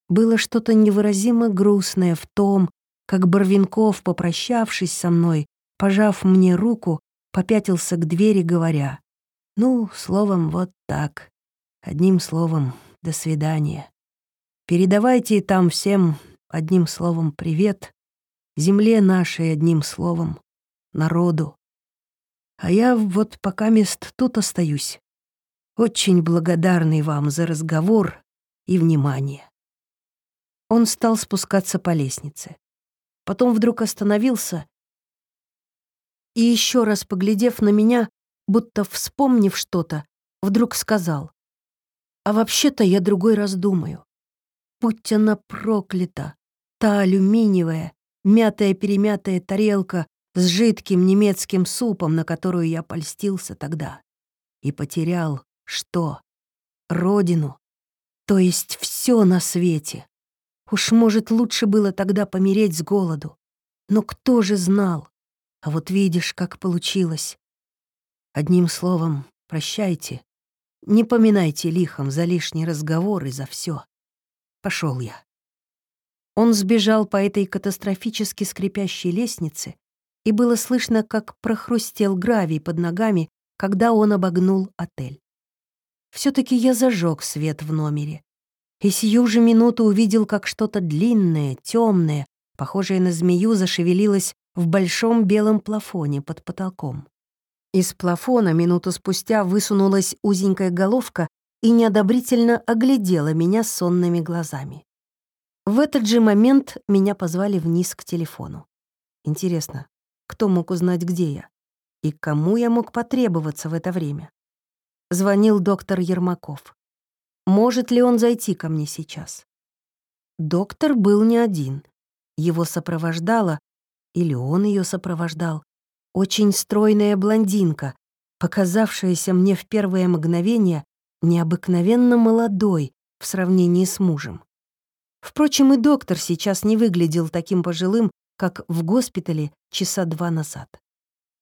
Было что-то невыразимо грустное в том, как Барвинков, попрощавшись со мной, пожав мне руку, попятился к двери, говоря, «Ну, словом, вот так. Одним словом, до свидания. Передавайте там всем одним словом привет, земле нашей одним словом, народу. А я вот пока мест тут остаюсь. Очень благодарный вам за разговор и внимание. Он стал спускаться по лестнице. Потом вдруг остановился и, еще раз поглядев на меня, будто вспомнив что-то, вдруг сказал, «А вообще-то я другой раз думаю. Будь она проклята, та алюминиевая, мятая-перемятая тарелка с жидким немецким супом, на которую я польстился тогда. И потерял что? Родину. То есть все на свете. Уж, может, лучше было тогда помереть с голоду. Но кто же знал? А вот видишь, как получилось. Одним словом, прощайте. Не поминайте лихом за лишний разговор и за все. Пошел я. Он сбежал по этой катастрофически скрипящей лестнице, и было слышно, как прохрустел гравий под ногами, когда он обогнул отель. все таки я зажег свет в номере и сию же минуту увидел, как что-то длинное, темное, похожее на змею, зашевелилось в большом белом плафоне под потолком. Из плафона минуту спустя высунулась узенькая головка и неодобрительно оглядела меня сонными глазами. В этот же момент меня позвали вниз к телефону. Интересно, кто мог узнать, где я? И кому я мог потребоваться в это время? Звонил доктор Ермаков. Может ли он зайти ко мне сейчас? Доктор был не один. Его сопровождала, или он ее сопровождал, очень стройная блондинка, показавшаяся мне в первое мгновение необыкновенно молодой в сравнении с мужем. Впрочем, и доктор сейчас не выглядел таким пожилым, как в госпитале часа два назад.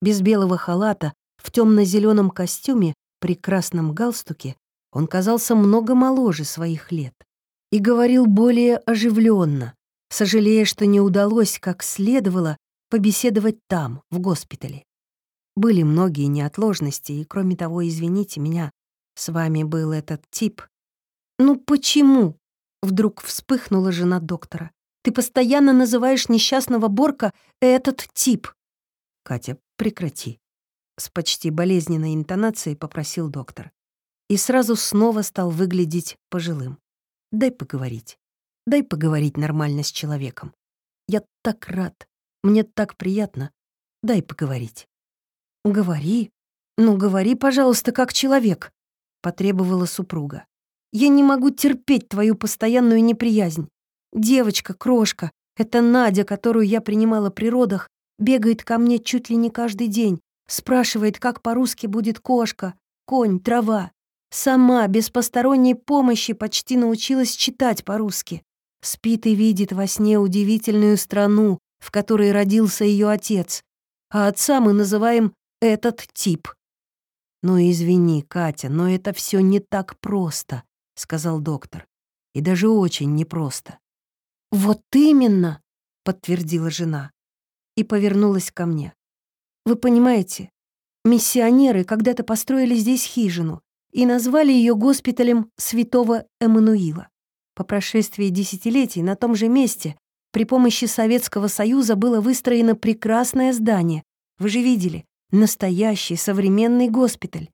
Без белого халата, в темно зеленом костюме, при красном галстуке, он казался много моложе своих лет и говорил более оживленно, сожалея, что не удалось как следовало побеседовать там, в госпитале. Были многие неотложности, и, кроме того, извините меня, с вами был этот тип. Ну почему? Вдруг вспыхнула жена доктора. Ты постоянно называешь несчастного Борка этот тип. Катя, прекрати. С почти болезненной интонацией попросил доктор и сразу снова стал выглядеть пожилым. «Дай поговорить. Дай поговорить нормально с человеком. Я так рад. Мне так приятно. Дай поговорить». «Говори. Ну, говори, пожалуйста, как человек», — потребовала супруга. «Я не могу терпеть твою постоянную неприязнь. Девочка, крошка, Эта Надя, которую я принимала при родах, бегает ко мне чуть ли не каждый день, спрашивает, как по-русски будет кошка, конь, трава. Сама, без посторонней помощи, почти научилась читать по-русски. Спит и видит во сне удивительную страну, в которой родился ее отец. А отца мы называем «этот тип». «Ну, извини, Катя, но это все не так просто», — сказал доктор. «И даже очень непросто». «Вот именно», — подтвердила жена и повернулась ко мне. «Вы понимаете, миссионеры когда-то построили здесь хижину и назвали ее госпиталем святого Эммануила. По прошествии десятилетий на том же месте при помощи Советского Союза было выстроено прекрасное здание. Вы же видели, настоящий современный госпиталь.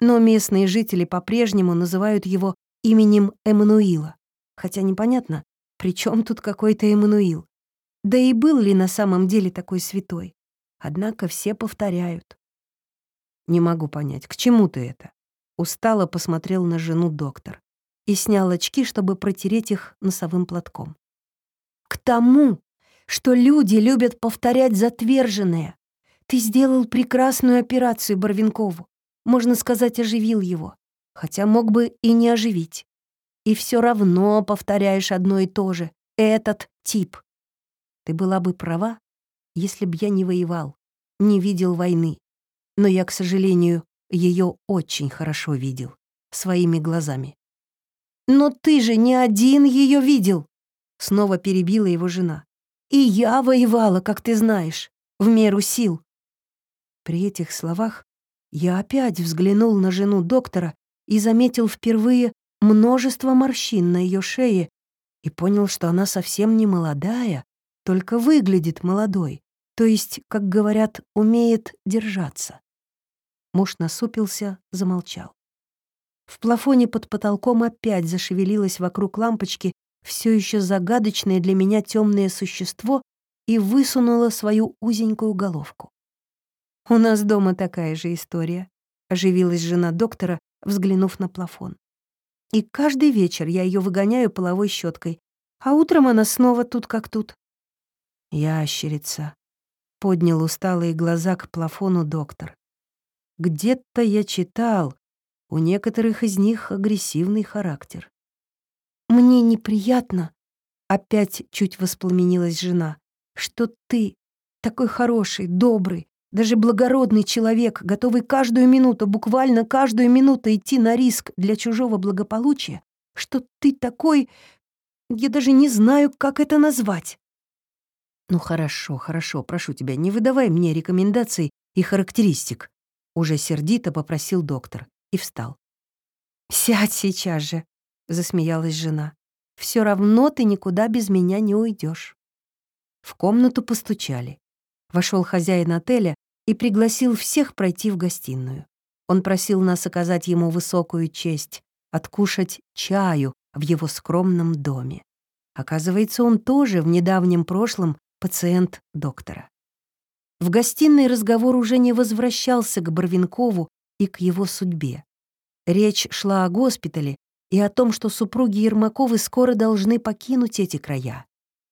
Но местные жители по-прежнему называют его именем Эммануила. Хотя непонятно, при чем тут какой-то Эммануил. Да и был ли на самом деле такой святой? Однако все повторяют. «Не могу понять, к чему ты это?» Устало посмотрел на жену доктор и снял очки, чтобы протереть их носовым платком. «К тому, что люди любят повторять затверженное. Ты сделал прекрасную операцию Барвинкову. Можно сказать, оживил его. Хотя мог бы и не оживить. И все равно повторяешь одно и то же. Этот тип. Ты была бы права, если б я не воевал, не видел войны. Но я, к сожалению, ее очень хорошо видел, своими глазами. «Но ты же не один ее видел!» Снова перебила его жена. «И я воевала, как ты знаешь, в меру сил». При этих словах я опять взглянул на жену доктора и заметил впервые множество морщин на ее шее и понял, что она совсем не молодая, только выглядит молодой, то есть, как говорят, умеет держаться. Муж насупился, замолчал. В плафоне под потолком опять зашевелилось вокруг лампочки все еще загадочное для меня темное существо и высунуло свою узенькую головку. «У нас дома такая же история», — оживилась жена доктора, взглянув на плафон. «И каждый вечер я ее выгоняю половой щеткой, а утром она снова тут как тут. Ящерица. Поднял усталые глаза к плафону доктор. Где-то я читал, у некоторых из них агрессивный характер. Мне неприятно, опять чуть воспламенилась жена, что ты такой хороший, добрый, даже благородный человек, готовый каждую минуту, буквально каждую минуту идти на риск для чужого благополучия, что ты такой... Я даже не знаю, как это назвать. «Ну хорошо, хорошо, прошу тебя, не выдавай мне рекомендаций и характеристик», уже сердито попросил доктор и встал. «Сядь сейчас же», — засмеялась жена. Все равно ты никуда без меня не уйдешь. В комнату постучали. Вошел хозяин отеля и пригласил всех пройти в гостиную. Он просил нас оказать ему высокую честь, откушать чаю в его скромном доме. Оказывается, он тоже в недавнем прошлом пациент доктора. В гостиной разговор уже не возвращался к Барвинкову и к его судьбе. Речь шла о госпитале и о том, что супруги Ермаковы скоро должны покинуть эти края.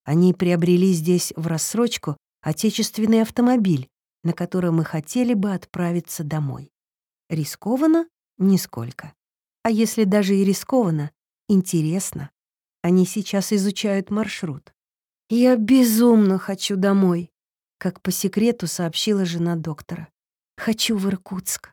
Они приобрели здесь в рассрочку отечественный автомобиль, на котором мы хотели бы отправиться домой. Рискованно? Нисколько. А если даже и рискованно, интересно. Они сейчас изучают маршрут. «Я безумно хочу домой», — как по секрету сообщила жена доктора. «Хочу в Иркутск.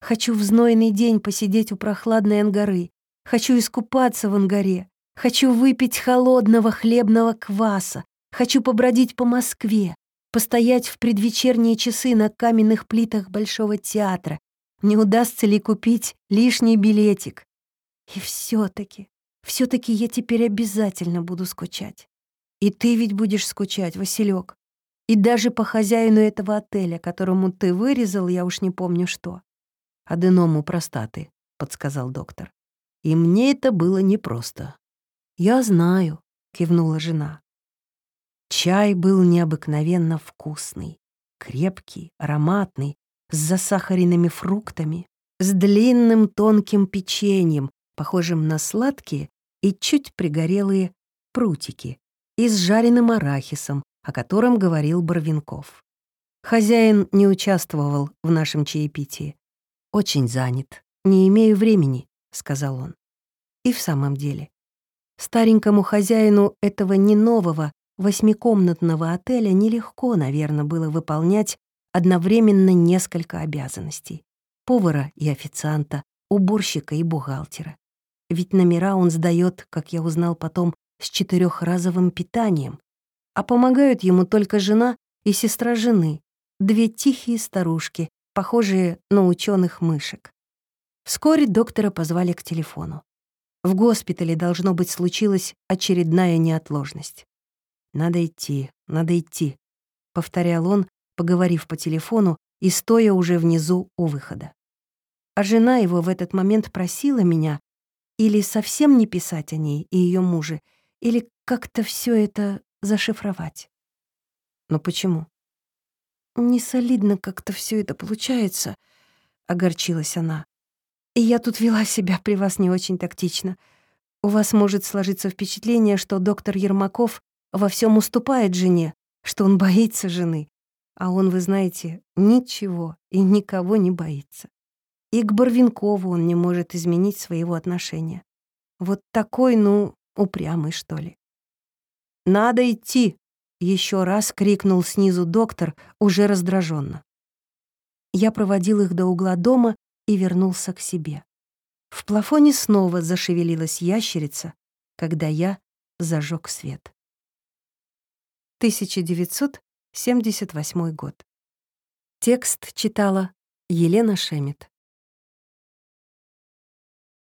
Хочу в знойный день посидеть у прохладной ангары. Хочу искупаться в ангаре. Хочу выпить холодного хлебного кваса. Хочу побродить по Москве, постоять в предвечерние часы на каменных плитах Большого театра. Не удастся ли купить лишний билетик? И все таки все таки я теперь обязательно буду скучать. И ты ведь будешь скучать, Василек. И даже по хозяину этого отеля, которому ты вырезал, я уж не помню что. Аденому простаты, подсказал доктор. И мне это было непросто. Я знаю, кивнула жена. Чай был необыкновенно вкусный, крепкий, ароматный, с засахаренными фруктами, с длинным тонким печеньем, похожим на сладкие и чуть пригорелые прутики, и с жареным арахисом, о котором говорил Барвинков. Хозяин не участвовал в нашем чаепитии. «Очень занят. Не имею времени», — сказал он. И в самом деле, старенькому хозяину этого не нового, восьмикомнатного отеля нелегко, наверное, было выполнять одновременно несколько обязанностей — повара и официанта, уборщика и бухгалтера. Ведь номера он сдает, как я узнал потом, с четырехразовым питанием, а помогают ему только жена и сестра жены, две тихие старушки, похожие на ученых мышек. Вскоре доктора позвали к телефону. В госпитале, должно быть, случилась очередная неотложность. «Надо идти, надо идти», — повторял он, поговорив по телефону и стоя уже внизу у выхода. А жена его в этот момент просила меня или совсем не писать о ней и ее муже, или как-то все это зашифровать. Но почему? «Не солидно как-то все это получается», — огорчилась она. «И я тут вела себя при вас не очень тактично. У вас может сложиться впечатление, что доктор Ермаков во всем уступает жене, что он боится жены. А он, вы знаете, ничего и никого не боится. И к Барвинкову он не может изменить своего отношения. Вот такой, ну, упрямый, что ли. «Надо идти!» — еще раз крикнул снизу доктор, уже раздраженно. Я проводил их до угла дома и вернулся к себе. В плафоне снова зашевелилась ящерица, когда я зажег свет. 1978 год. Текст читала Елена Шемет.